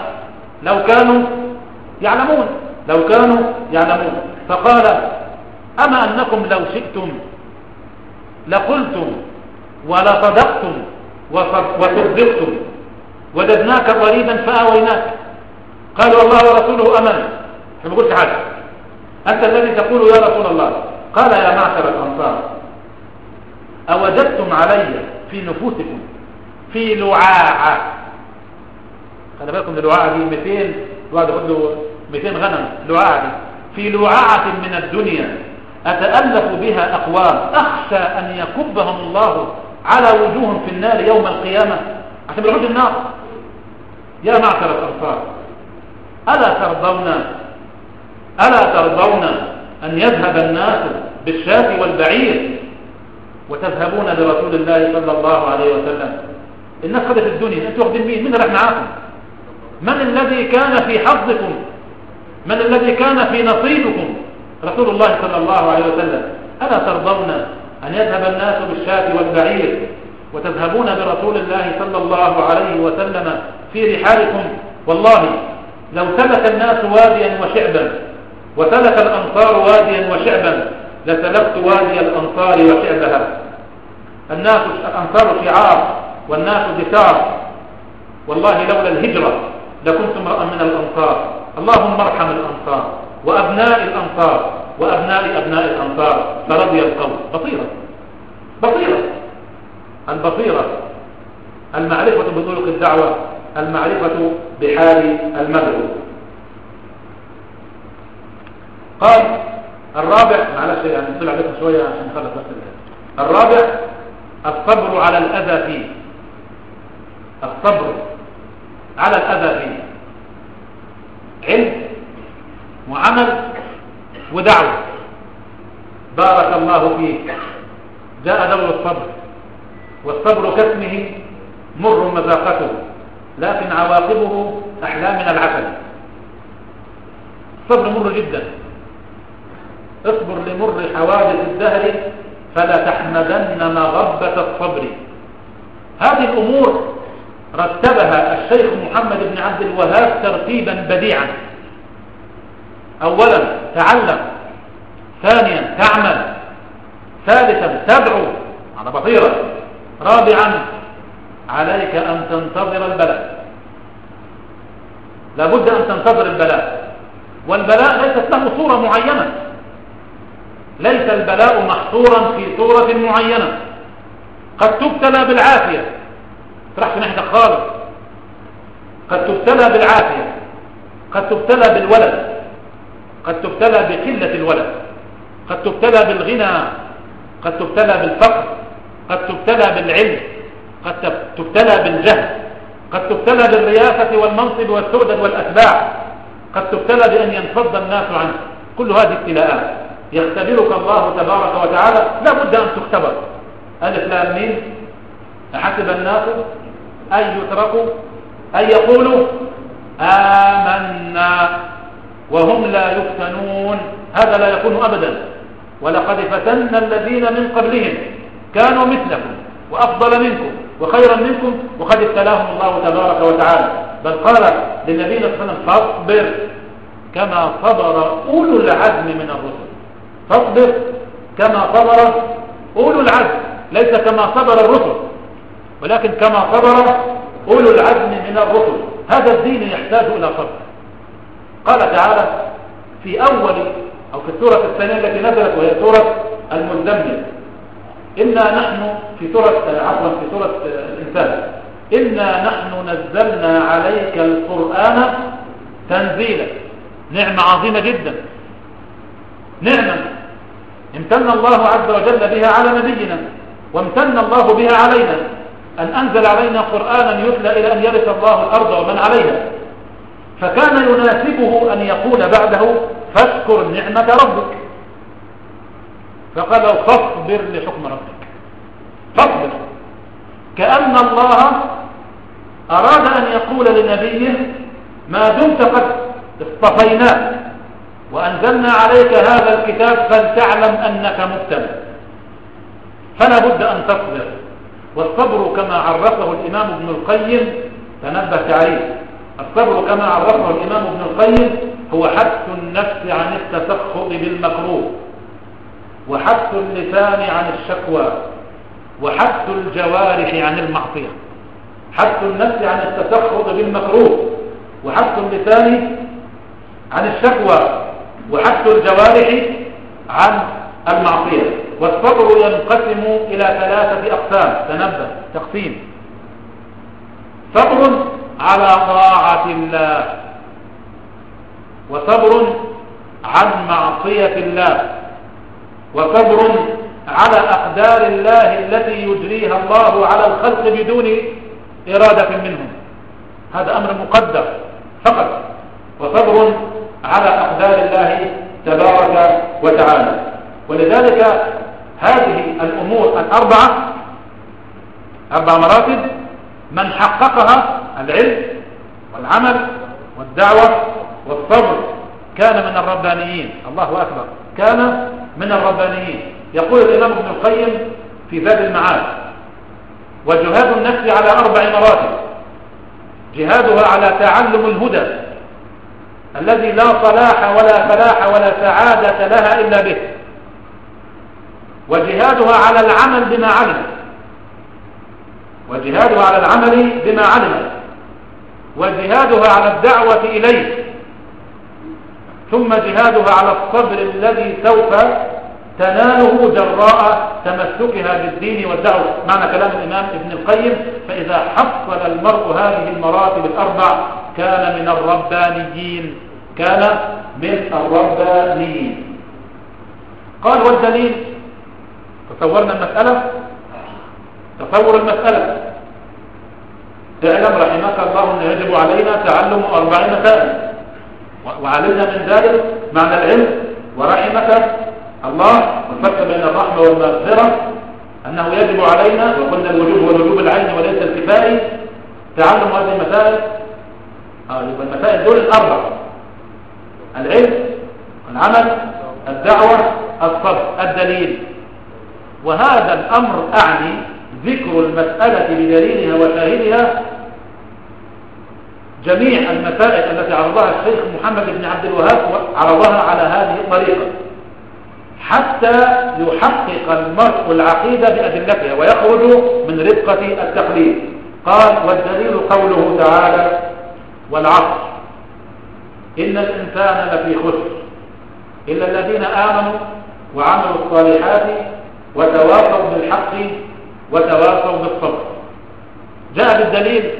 لو كانوا يعلمون لو كانوا يعلمون. فقال أما أنكم لو شئتم لقلتم ولصدقتم وصدقتم. وجدناك ضريبا فآويناك. قالوا الله ورسوله أمن. ما بقولش حاجة أنت الذي تقول يا رسول الله. قال يا معشر الأنصار أوجدتم علي في نفوسكم في لعاعة خلي بالكم اللعاعة دي 200 الواحد ياخد له 200 غنم لعاعة دي. في لعاعة من الدنيا أتألف بها أقوام. أخشى أن يكبهم الله على وجوههم في النار يوم القيامة. عشان بيروحوا النار. يا معشر الأنصار. ألا ترضون ألا ترضون أن يذهب الناس بالشاة والبعير وتذهبون لرسول الله صلى الله عليه وسلم؟ الناس خدت الدنيا أنتوا واخدين مين مين راح معاكم من الذي كان في حظكم؟ من الذي كان في نصيبكم؟ رسول الله صلى الله عليه وسلم. ألا ترضون أن يذهب الناس بالشاة والبعير وتذهبون برسول الله صلى الله عليه وسلم في رحالكم؟ والله لو سلك الناس واديا وشعبا وسلك الأنصار واديا وشعبا لسلكت وادي الأنصار وشعبها. الناس الأنصار شعار والناس دثار. والله لولا الهجرة لكنت امرأ من الأنصار. اللهم ارحم الأنصار وأبناء الأنصار وأبناء أبناء الأنصار. فرضي القوم بصيرة. بصيرة. البصيرة. المعرفة بطرق الدعوة. المعرفة بحال المدعو قال الرابع معلش يعني نطلع عليكم شوية عشان نخلص بس الرابع الصبر على الأذى فيه. الصبر على الأذى فيه. علم وعمل ودعوة. بارك الله فيك. جاء دور الصبر. والصبر كاسمه مر مذاقته. لكن عواقبه أحلى من العسل. الصبر مر جدا. اصبر لمر حوادث الدهر فلا تحمدن مغبة الصبر. هذه الأمور رتبها الشيخ محمد بن عبد الوهاب ترتيبا بديعا. أولا تعلم. ثانيا تعمل. ثالثا تدعو. على بصيرة. رابعا عليك أن تنتظر البلاء. لابد أن تنتظر البلاء. والبلاء ليست له صورة معينة. ليس البلاء محصورا في صورة معينة. قد تبتلى بالعافية. تروح في ناحية خالص. قد تبتلى بالعافية. قد تبتلى بالولد. قد تبتلى بقلة الولد. قد تبتلى بالغنى. قد تبتلى بالفقر. قد تبتلى بالعلم. قد تبتلى بالجهل. قد تبتلى بالرياسة والمنصب والسؤدد والأتباع. قد تبتلى بأن ينفض الناس عنك كل هذه ابتلاءات. يختبرك الله تبارك وتعالى. لا بد أن تختبر. ألف لام مين أحسب الناس. أن يتركوا أن يقولوا آمنا. وهم لا يفتنون. هذا لا يكون أبدا. ولقد فتنا الذين من قبلهم. كانوا مثلكم. وأفضل منكم. وخيرا منكم وقد ابتلاهم الله تبارك وتعالى. بل قال للنبي صلى الله عليه وسلم فاصبر كما صبر أولو العزم من الرسل. فاصبر كما صبر أولو العزم. ليس كما صبر الرسل ولكن كما صبر أولو العزم من الرسل. هذا الدين يحتاج إلى صبر. قال تعالى في أول أو في السورة الثانية التي نزلت وهي سورة المزمل. إنا نحن في سورة عفوا في سورة الإنسان. إنا نحن نزلنا عليك القرآن تنزيلا. نعمة عظيمة جدا. نعمة امتن الله عز وجل بها على نبينا وامتن الله بها علينا. أن أنزل علينا قرآنا يتلى إلى أن يرث الله الأرض ومن عليها. فكان يناسبه أن يقول بعده فاذكر نعمة ربك. فقال فاصبر لحكم ربك. فاصبر. كأن الله أراد أن يقول لنبيه ما دمت قد اصطفيناك وأنزلنا عليك هذا الكتاب فلتعلم أنك مبتلى. فلا بد أن تصبر. والصبر كما عرفه الإمام ابن القيم تنبه تعريف. الصبر كما عرفه الإمام ابن القيم هو حث النفس عن التسخط بالمكروه. وحث اللسان عن الشكوى وحث الجوارح عن المعصية حث النفس عن التسخط بالمكروه وحث اللسان عن الشكوى وحث الجوارح عن المعصية. والصبر ينقسم إلى ثلاثة أقسام. تنبه تقسيم. صبر على طاعة الله وصبر عن معصية الله. وصبر على أقدار الله التي يجريها الله على الخلق بدون إرادة منهم. هذا أمر مقدر فقط. وصبر على أقدار الله تبارك وتعالى. ولذلك هذه الأمور الأربعة أربع مراتب من حققها العلم والعمل والدعوة والصبر. كان من الربانيين. الله أكبر. كان من الربانيين. يقول الإمام ابن القيم في باب المعاد وجهاد النفس على أربع مراتب. جهادها على تعلم الهدى الذي لا صلاح ولا فلاح ولا سعادة لها إلا به. وجهادها على العمل بما علم. وجهادها على العمل بما علم. وجهادها على الدعوة إليه. ثم جهادها على الصبر الذي سوف تناله جراء تمسكها بالدين والدعوة. معنى كلام الإمام ابن القيم فإذا حصل المرء هذه المراتب الأربع كان من الربانيين. كان من الربانيين. قال والدليل تصورنا المسألة؟ تصور المسألة. تعلم رحمك الله أن يجب علينا تعلم أربع مسائل. وعلمنا من ذلك معنى العلم ورحمك الله والفرق بين الرحمة والمغفرة أنه يجب علينا وقلنا الوجوب هو الوجوب العيني وليس الكفائي. تعلم هذه المسائل؟ آه يبقى المسائل دول الأربع العلم العمل الدعوة الصبر الدليل. وهذا الأمر أعني ذكر المسألة بدليلها وشاهدها جميع المسائل التي عرضها الشيخ محمد بن عبد الوهاب عرضها على هذه الطريقة حتى يحقق المرء العقيدة بأدلتها ويخرج من ربقة التقليد. قال والدليل قوله تعالى والعصر إن الإنسان لفي خسر. إلا الذين آمنوا وعملوا الصالحات وتواصوا بالحق وتواصوا بالصبر. جاء بالدليل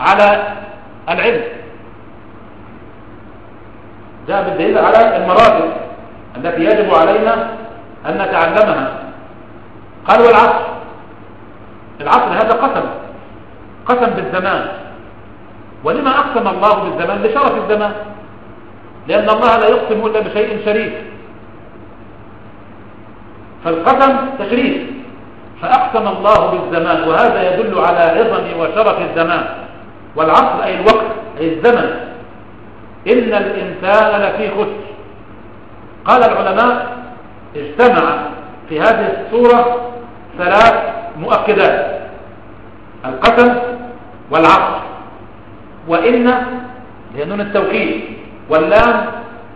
على العلم. جاء بالدليل على المراتب التي يجب علينا أن نتعلمها. قال والعصر العصر هذا قسم. قسم بالزمان. ولما أقسم الله بالزمان؟ لشرف الزمان. لأن الله لا يقسم إلا بشيء شريف. فالقسم تشريف. فأقسم الله بالزمان. وهذا يدل على عظم وشرف الزمان. والعصر أي الوقت أي الزمن إن الإنسان لفي خسر. قال العلماء اجتمع في هذه السورة ثلاث مؤكدات القسم والعصر وإن هي نون التوكيد واللام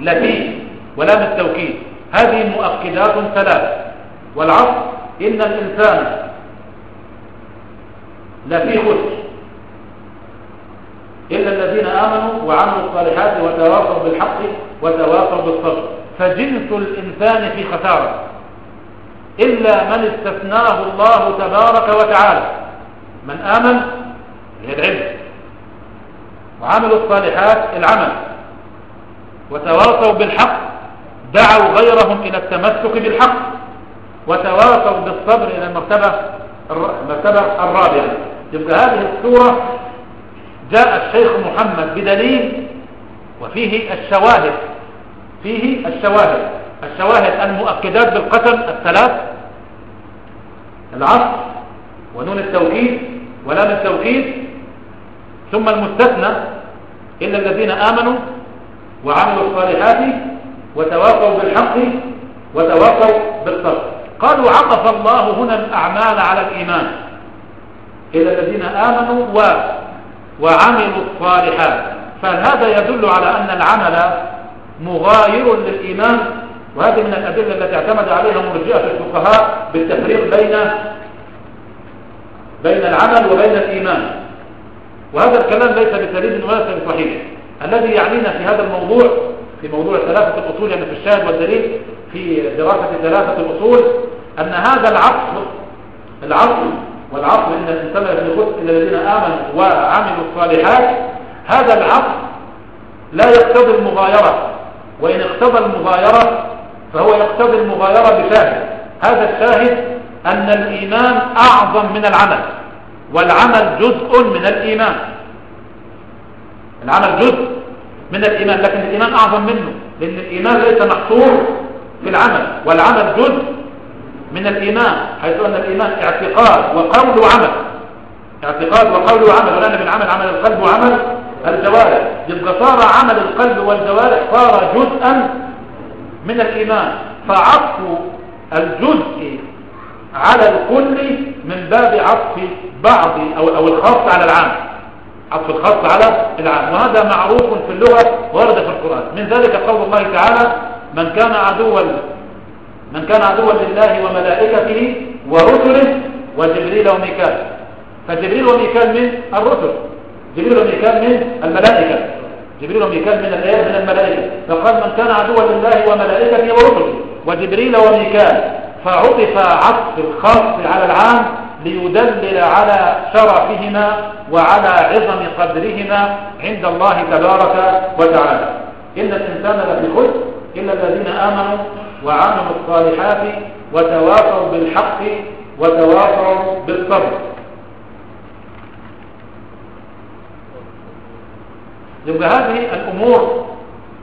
لفي ولام التوكيد. هذه مؤكدات ثلاث والعصر إن الإنسان لفي خسر. إلا الذين آمنوا وعملوا الصالحات وتواصوا بالحق وتواصوا بالصبر. فجنس الإنسان في خسارة. إلا من استثناه الله تبارك وتعالى. من آمن؟ هي العلم وعملوا الصالحات العمل. وتواصوا بالحق. دعوا غيرهم إلى التمسك بالحق. وتواصوا بالصبر إلى المرتبة المرتبة الرابعة. يبقى هذه السورة جاء الشيخ محمد بدليل وفيه الشواهد فيه الشواهد الشواهد المؤكدات بالقسم الثلاث العصر ونون التوكيد ولام التوكيد ثم المستثنى إلا الذين آمنوا وعملوا الصالحات وتواصوا بالحق وتواصوا بالصبر. قالوا عطف الله هنا الأعمال على الإيمان. إلا الذين آمنوا و وعملوا الصالحات. فهذا يدل على أن العمل مغاير للإيمان وهذه من الأدلة التي اعتمد عليها مرجئة الفقهاء بالتفريق بين بين العمل وبين الإيمان. وهذا الكلام ليس بسليم ولا بصحيح الذي يعنينا في هذا الموضوع في موضوع ثلاثة الأصول يعني في الشاهد والدليل في دراسة ثلاثة الأصول أن هذا العصر العصر والعصر إن الإنسان في خط إلا الذين آمنوا وعملوا الصالحات. هذا العصر لا يقتضي المغايرة وإن اقتضى المغايرة فهو يقتضي المغايرة بشاهد. هذا الشاهد أن الإيمان أعظم من العمل والعمل جزء من الإيمان. العمل جزء من الإيمان لكن الإيمان أعظم منه لأن الإيمان ليس محصور في العمل والعمل جزء من الإيمان حيث أن الإيمان اعتقاد وقول وعمل. اعتقاد وقول وعمل ولأن من عمل عمل القلب وعمل الجوارح؟ يبقى صار عمل القلب والجوارح صار جزءا من الإيمان. فعطف الجزء على الكل من باب عطف بعض أو, أو الخاص على العام. عطف الخاص على العام. وهذا معروف في اللغة ورد في القرآن. من ذلك قول الله تعالى من كان عدوا من كان عدوا لله وملائكته ورسله وجبريل وميكال. فجبريل وميكال من الرسل. جبريل وميكال من الملائكة. جبريل وميكال من الآيات من الملائكة. فقال من كان عدوا لله وملائكته ورسله وجبريل وميكال. فعطف عطف الخاص على العام ليدلل على شرفهما وعلى عظم قدرهما عند الله تبارك وتعالى. إن الإنسان لفي خسر. إلا الذين آمنوا وعملوا الصالحات وتواصوا بالحق وتواصوا بالصبر. يبقى هذه الأمور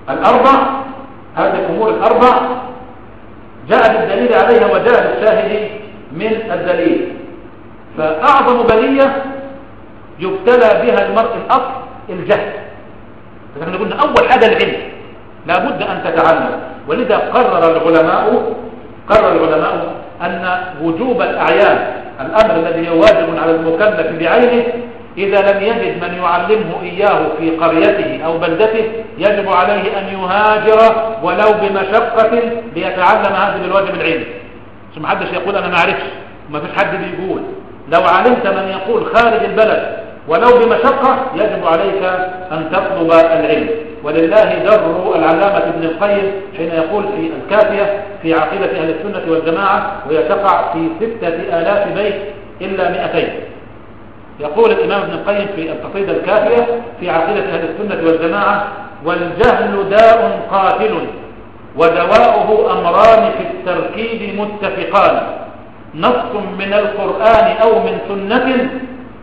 الأربع هذه الأمور الأربع جاء بالدليل عليها وجاء بالشاهد من الدليل. فأعظم بلية يبتلى بها المرء الأصل الجهل. فنحن قلنا أول حاجة العلم. لابد أن تتعلم. ولذا قرر العلماء قرر العلماء أن وجوب الأعيان الأمر الذي هو واجب على المكلف بعينه إذا لم يجد من يعلمه إياه في قريته أو بلدته يجب عليه أن يهاجر ولو بمشقة ليتعلم هذا بالواجب العلمي عشان محدش يقول أنا ما أعرفش. وما فيش حد بيقول. لو علمت من يقول خارج البلد ولو بمشقة يجب عليك أن تطلب العلم. ولله در العلامة ابن القيم حين يقول في الكافية في عقيدة أهل السنة والجماعة وهي تقع في ستة آلاف بيت إلا مئتين. يقول الإمام ابن القيم في القصيدة الكافية في عقيدة أهل السنة والجماعة والجهل داء قاتل ودواؤه أمران في التركيب متفقان. نص من القرآن أو من سنة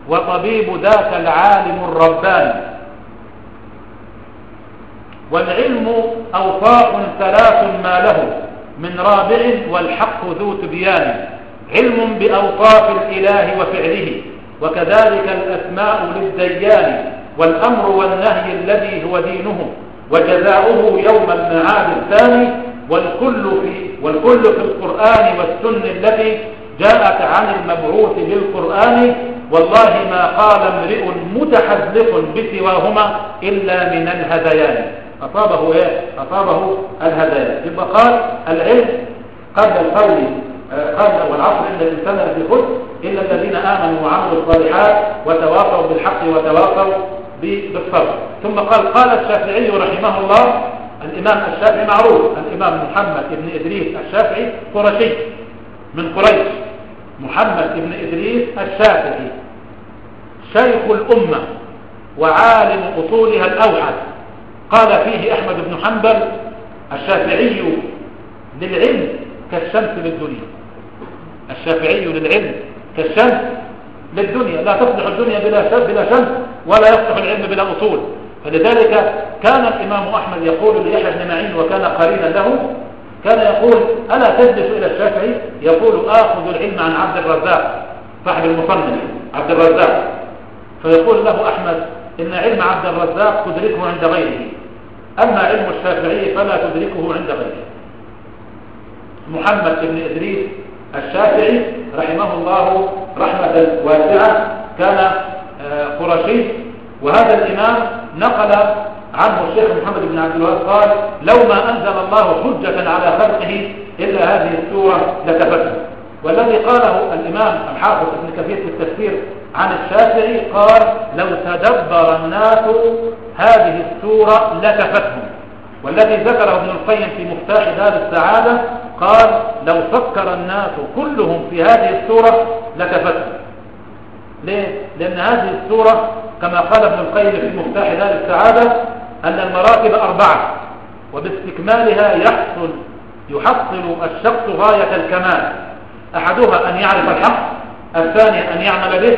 وطبيب ذاك العالم الرباني. والعلم أوفاق ثلاث ما له من رابع والحق ذو تبيان علم بأوصاف الإله وفعله وكذلك الأسماء للديان والأمر والنهي الذي هو دينه وجزاؤه يوم المعاد الثاني والكل في, والكل في القرآن والسن التي جاءت عن المبعوث بالقرآن والله ما قال امرئ متحذق بسواهما إلا من الهذيان. أصابه إيه؟ أصابه الهذيان يبقى قال العلم قبل القول آه، قال والعصر إن الإنسان الذي خذ إلا الذين آمنوا وعملوا الصالحات وتواصوا بالحق وتواصوا بالصبر. ثم قال قال الشافعي رحمه الله الإمام الشافعي معروف الإمام محمد بن إدريس الشافعي قرشي من قريش. محمد بن إدريس الشافعي شيخ الأمة وعالم أصولها الأوحد قال فيه أحمد بن حنبل الشافعي للعلم كالشمس للدنيا. الشافعي للعلم كالشمس للدنيا. لا تصلح الدنيا بلا شمس بلا شمس ولا يصلح العلم بلا أصول. فلذلك كان الإمام أحمد يقول ليحيى بن معين وكان قرينا له كان يقول ألا تجلس إلى الشافعي؟ يقول آخذ العلم عن عبد الرزاق صاحب المصنف عبد الرزاق. فيقول له أحمد إن علم عبد الرزاق تدركه عند غيره. أما علم الشافعي فلا تدركه عند غيره. محمد بن إدريس الشافعي رحمه الله رحمة واسعة كان آه، قرشي. وهذا الإمام نقل عنه الشيخ محمد بن عبد الوهاب قال لو ما أنزل الله حجة على خلقه إلا هذه السورة لكفته والذي قاله الإمام الحافظ ابن كثير في التفسير عن الشافعي قال لو تدبر الناس هذه السورة لكفتهم والذي ذكره ابن القيم في مفتاح دار السعادة قال لو فكر الناس كلهم في هذه السورة لكفتهم ليه؟ لأن هذه السورة كما قال ابن القيم في مفتاح دار السعادة أن المراتب أربعة وباستكمالها يحصل يحصل الشخص غاية الكمال أحدها أن يعرف الحق الثاني أن يعمل به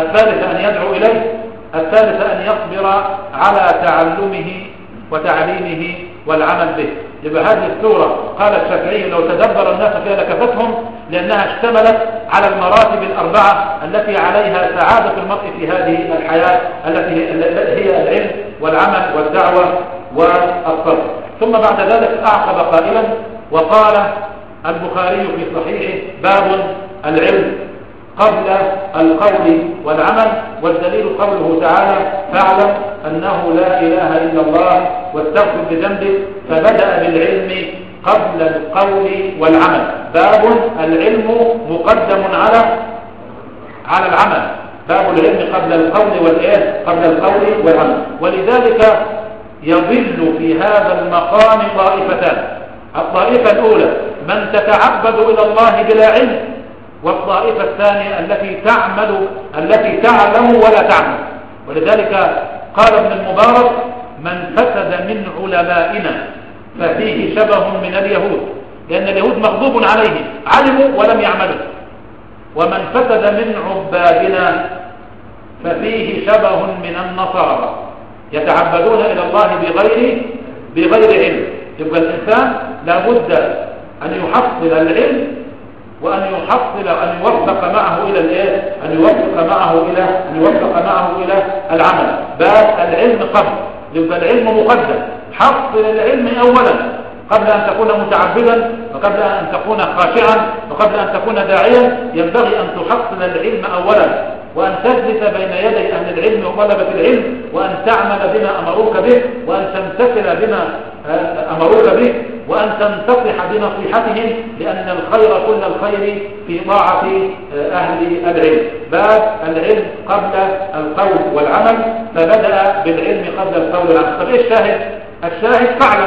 الثالث أن يدعو إليه الثالث أن يصبر على تعلمه وتعليمه والعمل به. يبقى هذه السورة قال الشافعي لو تدبر الناس فيها لكفتهم لأنها اشتملت على المراتب الأربعة التي عليها سعادة المرء في هذه الحياة التي هي العلم والعمل والدعوة والصبر. ثم بعد ذلك أعقب قائلا وقال البخاري في صحيحه باب العلم. قبل القول والعمل والدليل قوله تعالى فاعلم أنه لا إله إلا الله واستغفر بذنبك. فبدأ بالعلم قبل القول والعمل. باب العلم مقدم على على العمل. باب العلم قبل القول والإيه قبل القول والعمل. ولذلك يضل في هذا المقام طائفتان. الطائفة الأولى من تتعبد إلى الله بلا علم والطائفة الثانية التي تعمل التي تعلم ولا تعمل. ولذلك قال ابن المبارك من فسد من علمائنا ففيه شبه من اليهود. لأن اليهود مغضوب عليهم علموا ولم يعملوا. ومن فسد من عبادنا ففيه شبه من النصارى. يتعبدون إلى الله بغير بغير علم. يبقى الإنسان لابد أن يحصل العلم وأن يحصل أن يوفق معه إلى الإيه؟ أن يوفق معه إلى أن يوفق معه إلى العمل. باب العلم قبل. يبقى العلم مقدم. حصل العلم أولا. قبل أن تكون متعبدا وقبل أن تكون خاشعا وقبل أن تكون داعيا ينبغي أن تحصل العلم أولا. وأن تجلس بين يدي أهل العلم وطلبة العلم وأن تعمل بما أمروك به وأن تمتثل بما أمروك به وأن تنتصح بنصيحتهم لأن الخير كل الخير في طاعة أهل العلم. باب العلم قبل القول والعمل فبدأ بالعلم قبل القول والعمل. طب إيه الشاهد؟ الشاهد فعلا.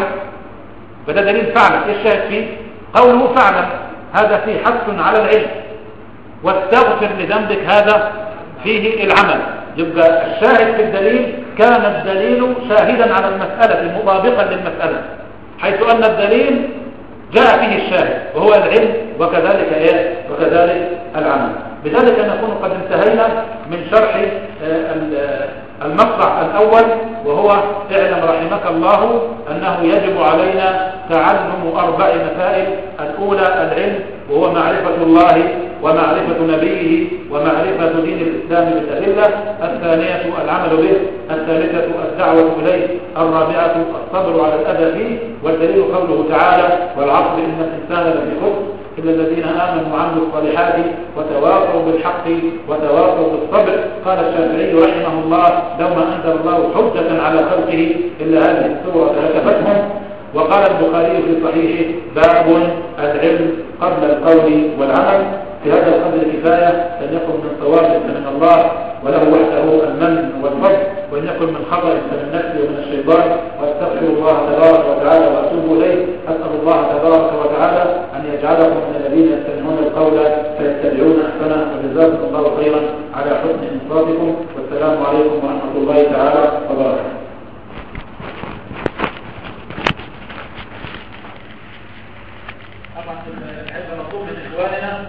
فده دليل فعلا. إيه الشاهد فيه؟ قوله فعلا. هذا فيه حث على العلم. واستغفر لذنبك هذا فيه العمل يبقى الشاهد في الدليل كان الدليل شاهدا على المسألة مطابقا للمسألة حيث أن الدليل جاء فيه الشاهد وهو العلم وكذلك إيه؟ وكذلك العمل بذلك نكون قد انتهينا من شرح المقطع الأول وهو اعلم رحمك الله أنه يجب علينا تعلم أربع مسائل الأولى العلم وهو معرفة الله ومعرفة نبيه ومعرفة دين الإسلام بالأدلة الثانية العمل به الثالثة الدعوة إليه الرابعة الصبر على الأذى فيه والدليل قوله تعالى والعصر إن الإنسان لفي خسر إلا الذين آمنوا وعملوا الصالحات وتواصوا بالحق وتواصوا بالصبر. قال الشافعي رحمه الله لو ما أنزل الله حجة على خلقه إلا هذه السورة لكفتهم وقال البخاري في صحيحه باب العلم قبل القول والعمل. في هذا القدر كفاية أن يكن من صواب من الله وله وحده المن والفضل. وإن يكن من خطر من نفسي ومن الشيطان واستغفر الله تبارك وتعالى واتوب إليه. أسأل الله تبارك وتعالى أن يجعلكم من الذين يستمعون القول فيتبعون أحسنه. وجزاكم الله خيرا على حسن انصافكم والسلام عليكم ورحمة الله تعالى وبركاته. طبعا الحزب مطلوب من إخواننا.